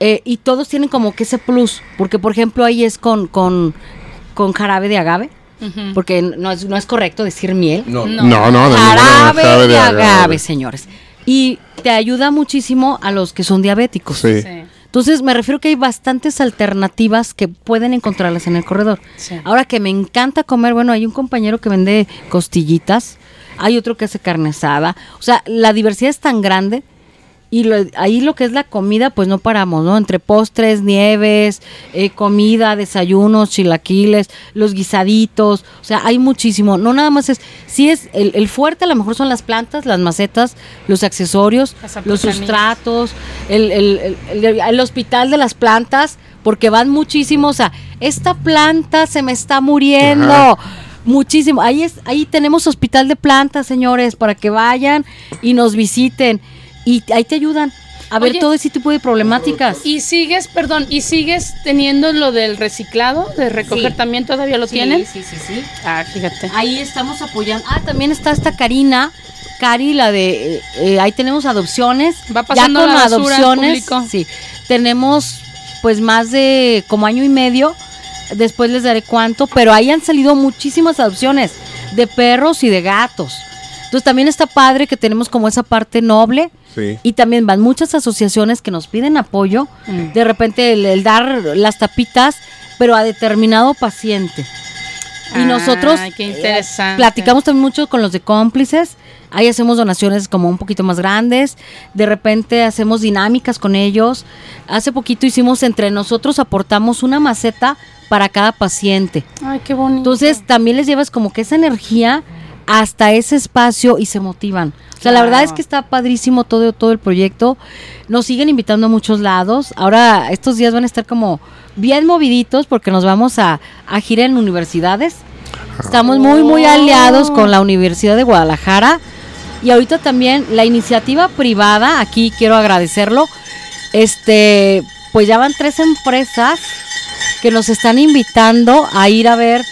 eh, y todos tienen como que ese plus, porque por ejemplo ahí es con, con, con jarabe de agave. Porque no es, no es correcto decir miel. No, no, no. jarabe, de, agave, señores. Y te ayuda muchísimo a los que son diabéticos. sí. Entonces, me refiero que hay bastantes alternativas que pueden encontrarlas en el corredor. Ahora que me encanta comer, bueno, hay un compañero que vende costillitas, hay otro que hace carne asada. O sea, la diversidad es tan grande y ahí lo que es la comida, pues no paramos, ¿no? Entre postres, nieves, eh, comida, desayunos, chilaquiles, los guisaditos, o sea, hay muchísimo. No nada más es, sí es, el, fuerte a lo mejor son las plantas, las macetas, los accesorios, los sustratos, el, el, hospital de las plantas, porque van muchísimos, o sea, esta planta se me está muriendo. Muchísimo. Ahí es, ahí tenemos hospital de plantas, señores, para que vayan y nos visiten y ahí te ayudan a ver todo ese tipo de problemáticas. Y sigues, perdón, y sigues teniendo lo del reciclado, de recoger también todavía lo tienen. Sí, sí, sí. Ah, fíjate. Ahí estamos apoyando. Ah, también está esta Karina. Cari, la de, eh, ahí tenemos adopciones. Va pasando ya con la adopciones. Sí, tenemos pues más de como año y medio. Después les daré cuánto, pero ahí han salido muchísimas adopciones de perros y de gatos. Entonces también está padre que tenemos como esa parte noble y también van muchas asociaciones que nos piden apoyo. Mm. De repente el, dar las tapitas, pero a determinado paciente. Y nosotros eh, platicamos también mucho con los de cómplices. Ahí hacemos donaciones como un poquito más grandes. De repente hacemos dinámicas con ellos. Hace poquito hicimos entre nosotros, aportamos una maceta para cada paciente. Ay, qué bonito. Entonces también les llevas como que esa energía hasta ese espacio y se motivan. O sea, la verdad es que está padrísimo todo, todo el proyecto. Nos siguen invitando a muchos lados. Ahora, estos días van a estar como bien moviditos porque nos vamos a, a girar en universidades. Estamos muy, muy aliados con la Universidad de Guadalajara. Y ahorita también la iniciativa privada, aquí quiero agradecerlo. Este, pues ya van tres empresas que nos están invitando a ir a ver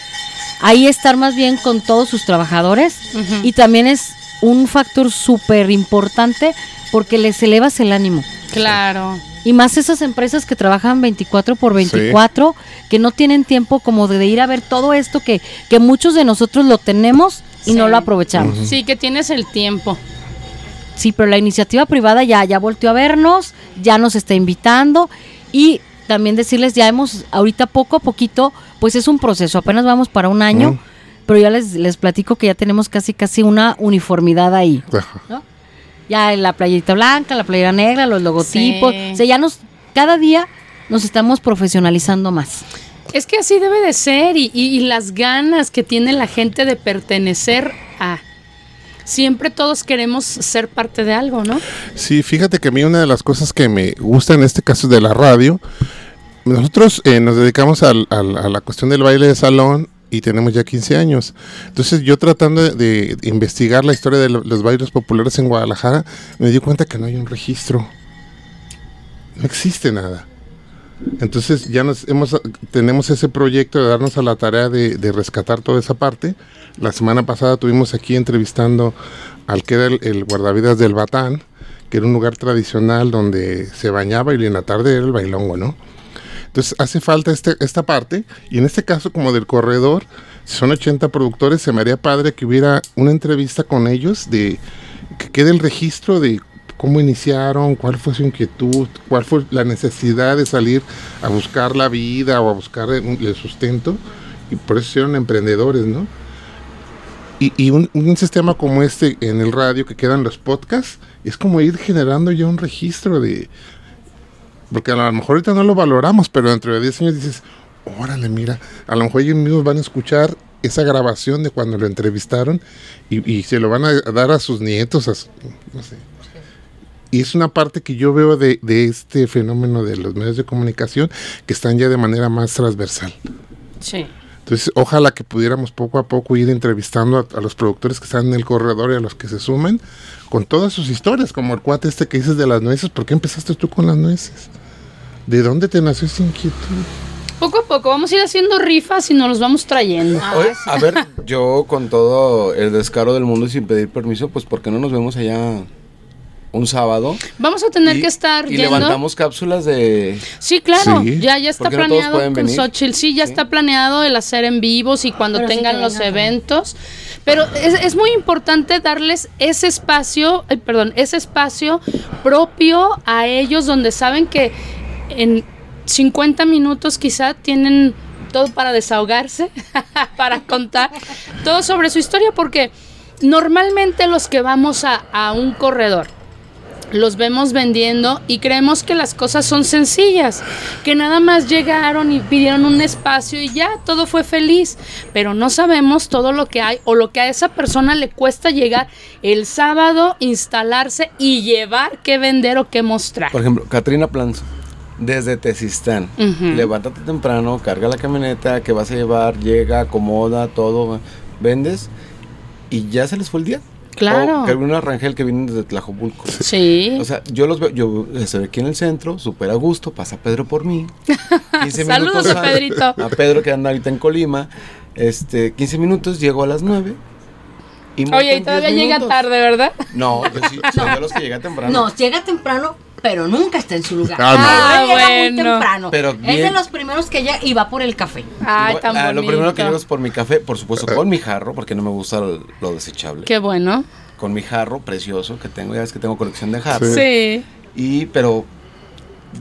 ahí estar más bien con todos sus trabajadores y también es un factor súper importante porque les elevas el ánimo. Claro. Y más esas empresas que trabajan 24 por 24, que no tienen tiempo como de ir a ver todo esto que, que muchos de nosotros lo tenemos y no lo aprovechamos. Sí, que tienes el tiempo. Sí, pero la iniciativa privada ya, ya volteó a vernos, ya nos está invitando y también decirles, ya hemos, ahorita poco a poquito, pues es un proceso, apenas vamos para un año, pero ya les, les platico que ya tenemos casi, casi una uniformidad ahí. Ya la playerita blanca, la playera negra, los logotipos, o sea, ya nos, cada día nos estamos profesionalizando más. Es que así debe de ser y, y, las ganas que tiene la gente de pertenecer a siempre todos queremos ser parte de algo, ¿no? Sí, fíjate que a mí una de las cosas que me gusta en este caso de la radio nosotros eh, nos dedicamos a la cuestión del baile de salón y tenemos ya 15 años. Entonces yo tratando de, investigar la historia de los bailes populares en Guadalajara, me di cuenta que no hay un registro. No existe nada. Entonces ya nos hemos, tenemos ese proyecto de darnos a la tarea de, rescatar toda esa parte. La semana pasada tuvimos aquí entrevistando al que era el, guardavidas del Batán, que era un lugar tradicional donde se bañaba y en la tarde era el bailongo, ¿no? Entonces hace falta este, esta parte y en este caso como del corredor, si son 80 productores, se me haría padre que hubiera una entrevista con ellos de que quede el registro de cómo iniciaron, cuál fue su inquietud, cuál fue la necesidad de salir a buscar la vida o a buscar el, sustento y por eso hicieron emprendedores, ¿no? Y, un, un, sistema como este en el radio que quedan los podcasts es como ir generando ya un registro de, porque a lo mejor ahorita no lo valoramos, pero dentro de 10 años dices, órale, mira, a lo mejor ellos mismos van a escuchar esa grabación de cuando lo entrevistaron y, se lo van a dar a sus nietos, no sé. Y es una parte que yo veo de, este fenómeno de los medios de comunicación que están ya de manera más transversal. Sí. Entonces, ojalá que pudiéramos poco a poco ir entrevistando a, a, los productores que están en el corredor y a los que se sumen con todas sus historias, como el cuate este que dices de las nueces. ¿Por qué empezaste tú con las nueces? ¿De dónde te nació esa inquietud? Poco a poco, vamos a ir haciendo rifas y nos los vamos trayendo. Ah, a ver, yo con todo el descaro del mundo y sin pedir permiso, pues ¿por qué no nos vemos allá un sábado. Vamos a tener que estar y levantamos cápsulas de Sí, claro, ya ya está planeado con Xochitl. Sí, ya está planeado el hacer en vivos y cuando tengan los eventos. Pero es, es, muy importante darles ese espacio, eh, perdón, ese espacio propio a ellos donde saben que en 50 minutos quizá tienen todo para desahogarse, <laughs> para contar todo sobre su historia, porque normalmente los que vamos a, un corredor, los vemos vendiendo y creemos que las cosas son sencillas, que nada más llegaron y pidieron un espacio y ya todo fue feliz, pero no sabemos todo lo que hay o lo que a esa persona le cuesta llegar el sábado, instalarse y llevar qué vender o qué mostrar. Por ejemplo, Katrina Planzo desde Tesistán. Levántate temprano, carga la camioneta que vas a llevar, llega, acomoda, todo, vendes y ya se les fue el día. Claro. O que un Rangel que vienen desde Tlajopulco. Sí. O sea, yo los veo, yo estoy aquí en el centro, súper a gusto, pasa Pedro por mí. <laughs> 15 Saludos a Pedrito. A Pedro que anda ahorita en Colima. Este, 15 minutos, llego a las 9. Y Oye, y todavía llega tarde, ¿verdad? No, yo sí, <laughs> soy de los que llega temprano. No, llega temprano, pero nunca está en su lugar. Ah, ah bueno. muy temprano. Pero es de los primeros que llega y va por el café. Ay, tan ah, Lo primero que llego es por mi café, por supuesto, con mi jarro, porque no me gusta lo, desechable. Qué bueno. Con mi jarro precioso que tengo, ya ves que tengo colección de jarros. Sí. Y, pero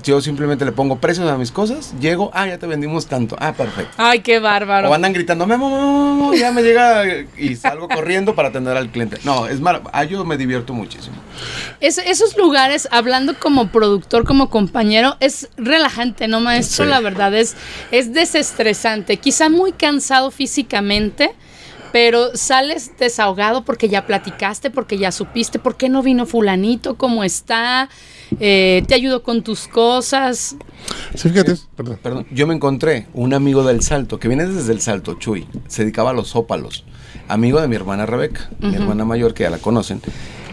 yo simplemente le pongo precios a mis cosas, llego, ah, ya te vendimos tanto. Ah, perfecto. Ay, qué bárbaro. O andan gritando, Memo, ya me llega y salgo corriendo para atender al cliente. No, es mal, ah, yo me divierto muchísimo. esos lugares, hablando como productor, como compañero, es relajante, ¿no, maestro? La verdad, es, es desestresante. Quizá muy cansado físicamente pero sales desahogado porque ya platicaste, porque ya supiste, por qué no vino fulanito, cómo está, eh, te ayudo con tus cosas. Sí, fíjate, perdón. perdón. Yo me encontré un amigo del Salto, que viene desde el Salto, Chuy, se dedicaba a los ópalos, amigo de mi hermana Rebeca, mi hermana mayor, que ya la conocen,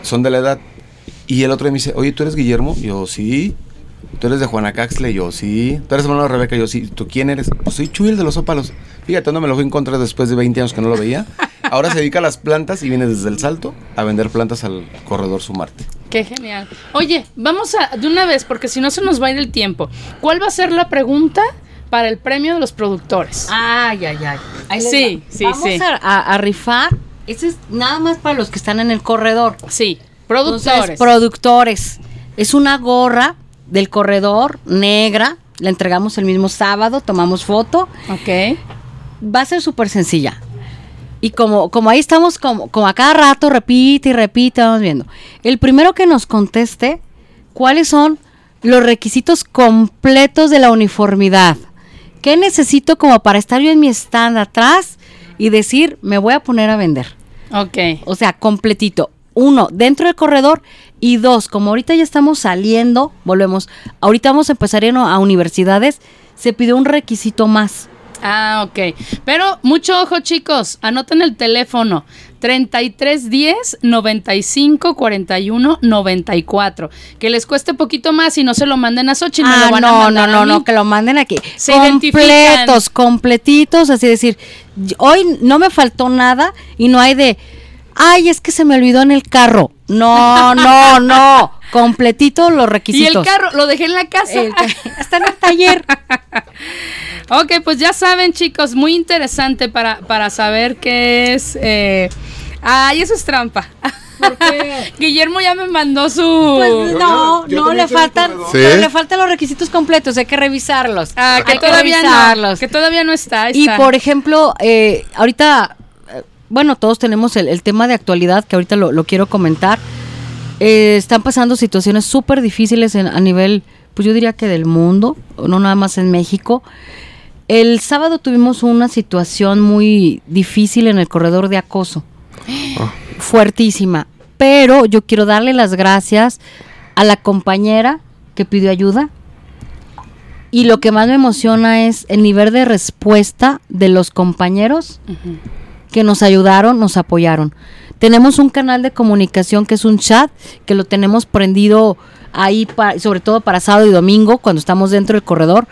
son de la edad. Y el otro me dice, oye, ¿tú eres Guillermo? Yo, sí. ¿Tú eres de Juana Caxle? Yo, sí. ¿Tú eres hermano de Rebeca? Yo, sí. ¿Tú quién eres? Pues soy Chuy, el de los ópalos. Fíjate, no me lo fui a encontrar después de 20 años que no lo veía. Ahora se dedica a las plantas y viene desde el salto a vender plantas al corredor Sumarte. Qué genial. Oye, vamos a, de una vez, porque si no se nos va a ir el tiempo. ¿Cuál va a ser la pregunta para el premio de los productores? Ay, ay, ay. sí, sí, vamos sí. A, a, rifar. Ese es nada más para los que están en el corredor. Sí, productores. productores. Es una gorra del corredor negra. La entregamos el mismo sábado, tomamos foto. Ok va a ser súper sencilla. Y como, como ahí estamos, como, como a cada rato repite y repite, vamos viendo. El primero que nos conteste, ¿cuáles son los requisitos completos de la uniformidad? ¿Qué necesito como para estar yo en mi stand atrás y decir, me voy a poner a vender? Ok. O sea, completito. Uno, dentro del corredor. Y dos, como ahorita ya estamos saliendo, volvemos. Ahorita vamos a empezar a a universidades se pidió un requisito más. Ah, ok. Pero mucho ojo, chicos. Anoten el teléfono. 3310 95 41 94. Que les cueste poquito más y no se lo manden a Xochitl. Ah, no, no, no, no, que lo manden aquí. Se Completos, completitos, así decir, hoy no me faltó nada y no hay de, ay, es que se me olvidó en el carro. No, no, no. Completito los requisitos. Y el carro lo dejé en la casa. está <laughs> en el taller. ok, pues ya saben, chicos, muy interesante para, para saber qué es. Eh, ay, eso es trampa. <laughs> Guillermo ya me mandó su. Pues no, no le faltan, le faltan los requisitos completos, hay que revisarlos. Ah, que todavía no. Que todavía no está. Y por ejemplo, eh, ahorita, eh, bueno, todos tenemos el, tema de actualidad que ahorita lo, quiero comentar. Eh, están pasando situaciones súper difíciles a nivel, pues yo diría que del mundo, no nada más en México. El sábado tuvimos una situación muy difícil en el corredor de acoso. Ah. Fuertísima. Pero yo quiero darle las gracias a la compañera que pidió ayuda. Y lo que más me emociona es el nivel de respuesta de los compañeros que nos ayudaron, nos apoyaron. Tenemos un canal de comunicación que es un chat, que lo tenemos prendido ahí, sobre todo para sábado y domingo, cuando estamos dentro del corredor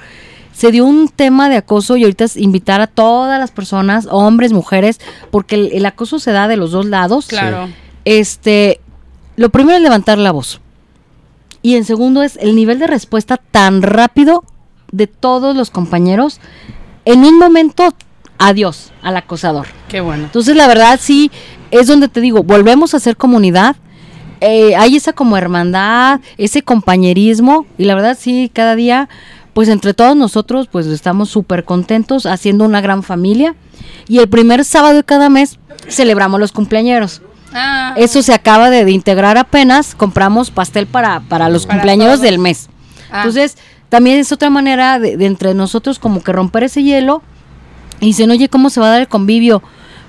se dio un tema de acoso y ahorita es invitar a todas las personas, hombres, mujeres, porque el, acoso se da de los dos lados. Claro. Este, lo primero es levantar la voz. Y en segundo es el nivel de respuesta tan rápido de todos los compañeros. En un momento, adiós al acosador. Qué bueno. Entonces, la verdad, sí, es donde te digo, volvemos a ser comunidad. Eh, hay esa como hermandad, ese compañerismo. Y la verdad, sí, cada día pues entre todos nosotros pues estamos súper contentos haciendo una gran familia y el primer sábado de cada mes celebramos los cumpleaños. Ah. Eso se acaba de, integrar apenas, compramos pastel para, para los cumpleaños del mes. Ah. Entonces, también es otra manera de, entre nosotros como que romper ese hielo y dicen, oye, ¿cómo se va a dar el convivio?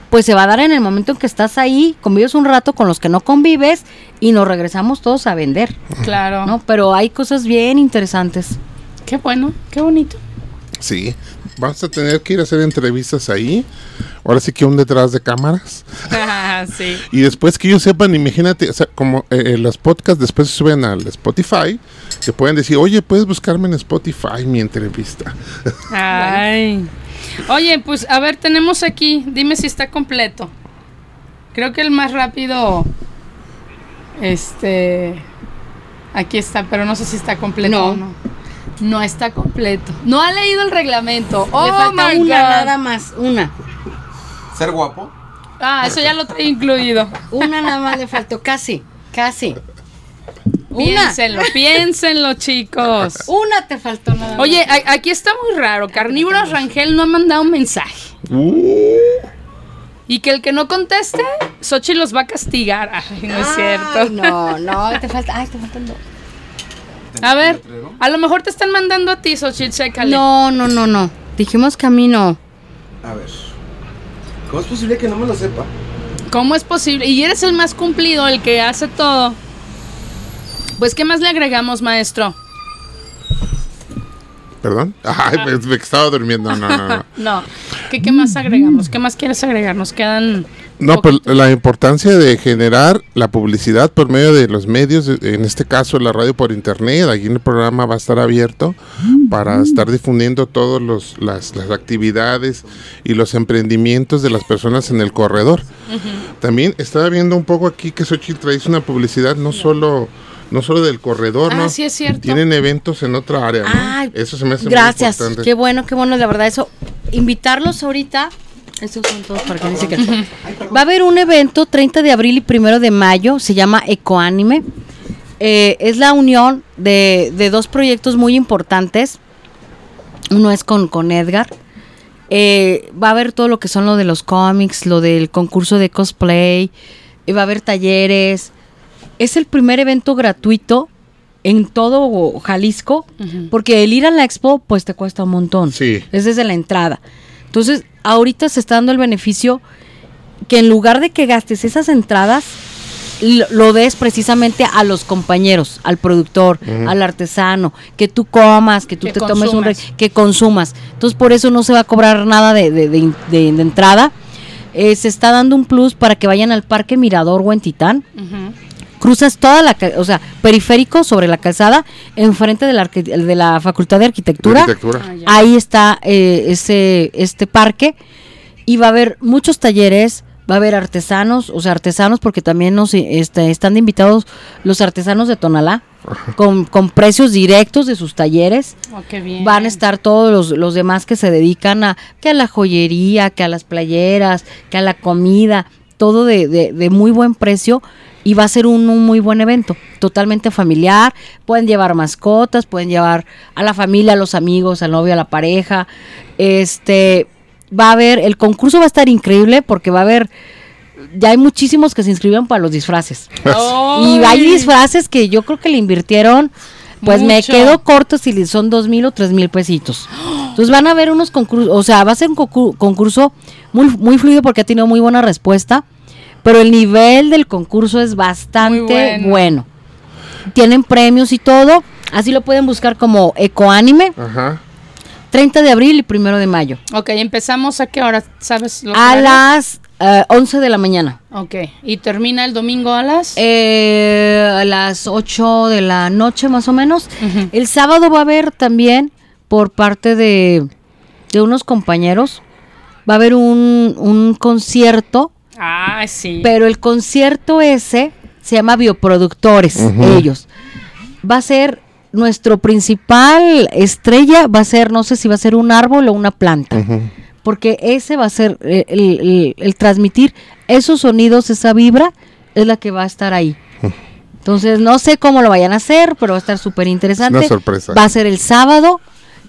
Pues se va a dar en el momento en que estás ahí, convives un rato con los que no convives y nos regresamos todos a vender. Claro. ¿no? Pero hay cosas bien interesantes. Qué bueno, qué bonito. Sí, vamos a tener que ir a hacer entrevistas ahí. Ahora sí que un detrás de cámaras. <laughs> sí. Y después que ellos sepan, imagínate, o sea, como eh, eh, los podcasts después se suben al Spotify, que pueden decir, oye, puedes buscarme en Spotify mi entrevista. Ay. Oye, pues a ver, tenemos aquí, dime si está completo. Creo que el más rápido, este, aquí está, pero no sé si está completo o no. No está completo. No ha leído el reglamento. Oh Le falta una nada más, una. ¿Ser guapo? Ah, eso ya lo trae incluido. Una nada más le faltó, casi, casi. Piénsenlo, piénsenlo, chicos. Una te faltó nada Oye, aquí está muy raro. Carnívoros Rangel no ha mandado un mensaje. Uh. Y que el que no conteste, Sochi los va a castigar. Ay, no es cierto. No, no, te falta. Ay, te faltan dos. A ver, a lo mejor te están mandando a ti, Xochitl, chécale. No, no, no, no. Dijimos que a mí no. A ver. ¿Cómo es posible que no me lo sepa? ¿Cómo es posible? Y eres el más cumplido, el que hace todo. Pues, ¿qué más le agregamos, maestro? ¿Perdón? <laughs> Ay, me estaba durmiendo. No, no, no. <laughs> no. ¿Qué, ¿Qué más agregamos? ¿Qué más quieres agregar? Nos quedan no, pues la importancia de generar la publicidad por medio de los medios, en este caso la radio por internet, aquí en el programa va a estar abierto para estar difundiendo todas las, las, actividades y los emprendimientos de las personas en el corredor. También estaba viendo un poco aquí que Xochitl trae una publicidad no solo no solo del corredor, ah, ¿no? sí es cierto. Tienen eventos en otra área, ¿no? eso se me hace gracias. muy. Qué bueno, qué bueno, la verdad, eso. Invitarlos ahorita estos son todos para que ni Va a haber un evento 30 de abril y 1 de mayo, se llama Ecoanime. Eh, es la unión de, dos proyectos muy importantes. Uno es con, con Edgar. Eh, va a haber todo lo que son lo de los cómics, lo del concurso de cosplay. Eh, va a haber talleres. Es el primer evento gratuito en todo Jalisco, porque el ir a la expo pues te cuesta un montón. Sí. Es desde la entrada. Entonces, ahorita se está dando el beneficio que en lugar de que gastes esas entradas, lo, des precisamente a los compañeros, al productor, al artesano, que tú comas, que tú te tomes un que consumas. Entonces por eso no se va a cobrar nada de, de, entrada. Eh, se está dando un plus para que vayan al Parque Mirador o en Titán. Cruzas toda la, o sea, periférico sobre la calzada, enfrente de la, de la Facultad de Arquitectura. Ah, Ahí está eh, ese este parque. Y va a haber muchos talleres, va a haber artesanos, o sea, artesanos, porque también nos este, están invitados los artesanos de Tonalá, <laughs> con, con precios directos de sus talleres. Oh, Van a estar todos los, los, demás que se dedican a, que a la joyería, que a las playeras, que a la comida, todo de, de, muy buen precio y va a ser un, un, muy buen evento, totalmente familiar, pueden llevar mascotas, pueden llevar a la familia, a los amigos, al novio, a la pareja, este, va a haber, el concurso va a estar increíble porque va a haber, ya hay muchísimos que se inscribieron para los disfraces. <laughs> y hay disfraces que yo creo que le invirtieron, pues me quedo corto si son dos mil o tres mil pesitos. Entonces van a haber unos concursos, o sea, va a ser un concurso muy, muy fluido porque ha tenido muy buena respuesta, pero el nivel del concurso es bastante bueno. Tienen premios y todo, así lo pueden buscar como Ecoanime. Ajá 30 de abril y primero de mayo. Ok, empezamos a qué hora, ¿sabes? a las 11 eh, de la mañana. Ok, ¿y termina el domingo a las? Eh, a las 8 de la noche más o menos. El sábado va a haber también por parte de, de unos compañeros, va a haber un, un concierto. Ah, sí. Pero el concierto ese se llama Bioproductores, ellos. Va a ser nuestro principal estrella va a ser, no sé si va a ser un árbol o una planta, porque ese va a ser eh, el, transmitir esos sonidos, esa vibra, es la que va a estar ahí. Entonces, no sé cómo lo vayan a hacer, pero va a estar súper interesante. Una sorpresa. Va a ser el sábado,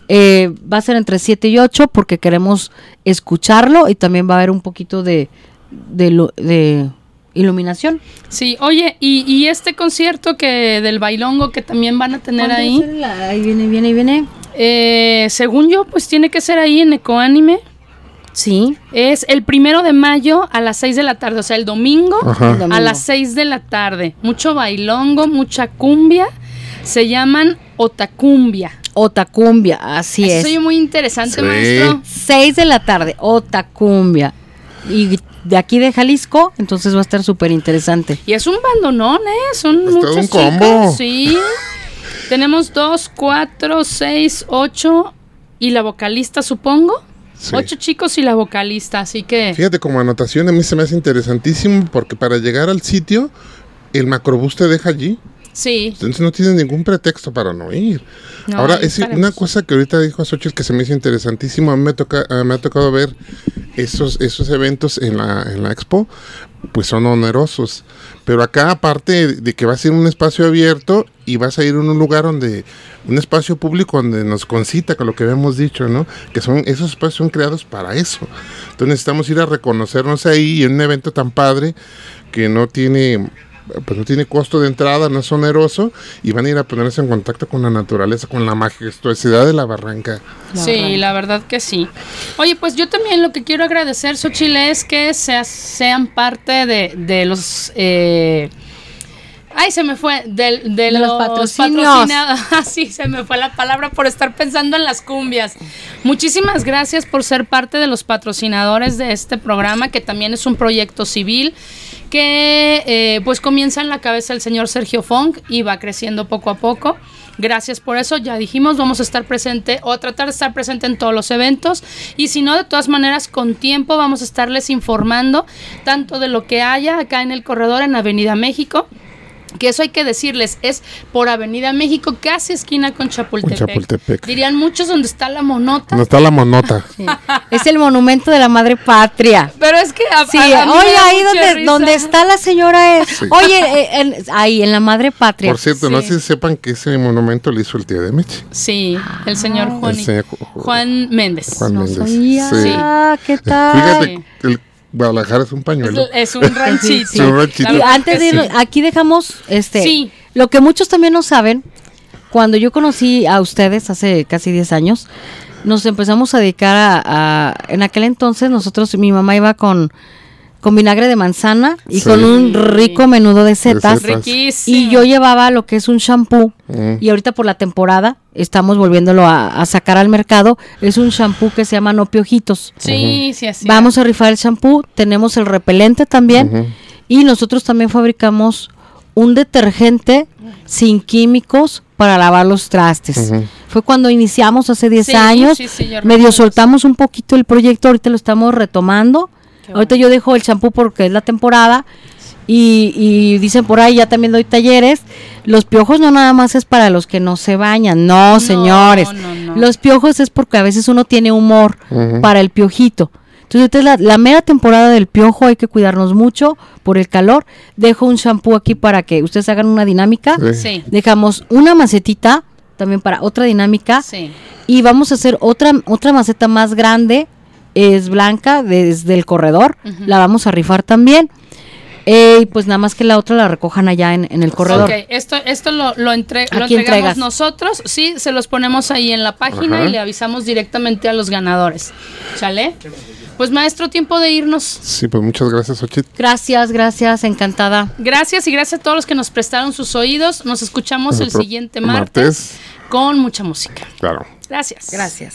eh, va a ser entre 7 y 8 porque queremos escucharlo y también va a haber un poquito de, de, de iluminación. Sí, oye, y, este concierto que del bailongo que también van a tener ahí. ahí viene, viene, viene. Eh, según yo, pues tiene que ser ahí en Ecoanime. Sí. Es el primero de mayo a las 6 de la tarde, o sea, el domingo, a las 6 de la tarde. Mucho bailongo, mucha cumbia. Se llaman Otacumbia. Otacumbia, así es. Soy muy interesante, maestro. 6 de la tarde, Otacumbia. Y de aquí de Jalisco, entonces va a estar súper interesante. Y es un bandonón, ¿eh? Son muchos chicos. Sí. Tenemos dos, cuatro, seis, ocho y la vocalista, supongo. Ocho chicos y la vocalista, así que... Fíjate, como anotación a mí se me hace interesantísimo porque para llegar al sitio, el macrobús te deja allí. Sí. Entonces no tienes ningún pretexto para no ir. Ahora, es una cosa que ahorita dijo Xochitl que se me hizo interesantísimo, a mí me, toca, me ha tocado ver esos, esos eventos en la, en la expo, pues son onerosos. Pero acá, aparte de que va a ser un espacio abierto y vas a ir a un lugar donde, un espacio público donde nos concita con lo que habíamos dicho, ¿no? Que son, esos espacios son creados para eso. Entonces necesitamos ir a reconocernos ahí en un evento tan padre que no tiene pues no tiene costo de entrada, no es oneroso y van a ir a ponerse en contacto con la naturaleza, con la majestuosidad de la barranca. sí, la verdad que sí. Oye, pues yo también lo que quiero agradecer, Xochile, es que sean parte de, de los... Eh, Ay, se me fue. De, de, los, patrocinios. <laughs> Ah, sí, se me fue la palabra por estar pensando en las cumbias. Muchísimas gracias por ser parte de los patrocinadores de este programa, que también es un proyecto civil que eh, pues comienza en la cabeza el señor Sergio Fong y va creciendo poco a poco. Gracias por eso, ya dijimos, vamos a estar presente o tratar de estar presente en todos los eventos y si no, de todas maneras, con tiempo vamos a estarles informando tanto de lo que haya acá en el corredor en Avenida México que eso hay que decirles, es por Avenida México, casi esquina con Chapultepec. Dirían muchos donde está la monota. Donde está la monota. <laughs> <laughs> Es el monumento de la madre patria. Pero es que sí, oye, ahí donde, donde, está la señora es, oye, eh, ahí en la madre patria. Por cierto, no sé si sepan que ese monumento lo hizo el tío de Meche. Sí, el señor Juan, Juan Méndez. Juan Méndez. sí. ¿qué tal? Fíjate, el Guadalajara es un pañuelo. Es, <laughs> un ranchito. antes de aquí dejamos este sí. lo que muchos también no saben, cuando yo conocí a ustedes hace casi 10 años, nos empezamos a dedicar a, en aquel entonces nosotros mi mamá iba con con vinagre de manzana y con un rico menudo de setas. Y yo llevaba lo que es un shampoo. Mm. y ahorita por la temporada estamos volviéndolo a, sacar al mercado. Es un shampoo que se llama No Piojitos. Sí, sí, así. Vamos a rifar el shampoo, tenemos el repelente también. Y nosotros también fabricamos un detergente sin químicos para lavar los trastes. Fue cuando iniciamos hace 10 años, medio soltamos un poquito el proyecto, ahorita lo estamos retomando Ahorita yo dejo el champú porque es la temporada y, dicen por ahí, ya también doy talleres. Los piojos no nada más es para los que no se bañan, no, señores. los piojos es porque a veces uno tiene humor para el piojito. Entonces, la, la, mera temporada del piojo hay que cuidarnos mucho por el calor. Dejo un shampoo aquí para que ustedes hagan una dinámica. Dejamos una macetita también para otra dinámica. Y vamos a hacer otra, otra maceta más grande es blanca desde el corredor, la vamos a rifar también. Eh, y pues nada más que la otra la recojan allá en, el corredor. Ok, esto, esto lo, lo, entregamos nosotros, sí, se los ponemos ahí en la página y le avisamos directamente a los ganadores. ¿Chale? Pues maestro, tiempo de irnos. Sí, pues muchas gracias, Ochit. Gracias, gracias, encantada. Gracias y gracias a todos los que nos prestaron sus oídos. Nos escuchamos el, siguiente martes, con mucha música. Claro. Gracias. Gracias.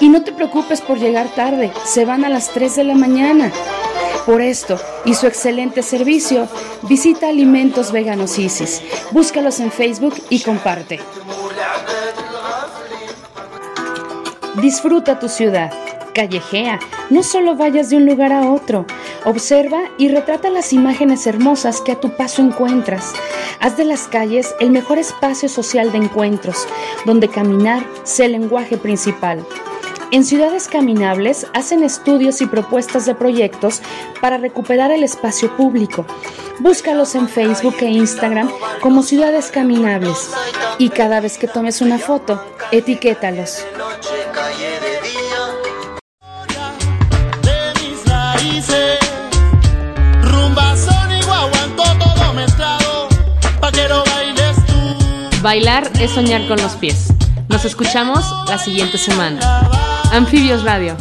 Y no te preocupes por llegar tarde, se van a las 3 de la mañana. Por esto y su excelente servicio, visita Alimentos Veganos Isis. Búscalos en Facebook y comparte. Disfruta tu ciudad. Callejea, no solo vayas de un lugar a otro. Observa y retrata las imágenes hermosas que a tu paso encuentras. Haz de las calles el mejor espacio social de encuentros, donde caminar sea el lenguaje principal. En Ciudades Caminables hacen estudios y propuestas de proyectos para recuperar el espacio público. Búscalos en Facebook e Instagram como Ciudades Caminables y cada vez que tomes una foto, etiquétalos. Bailar es soñar con los pies. Nos escuchamos la siguiente semana. Anfibios Radio.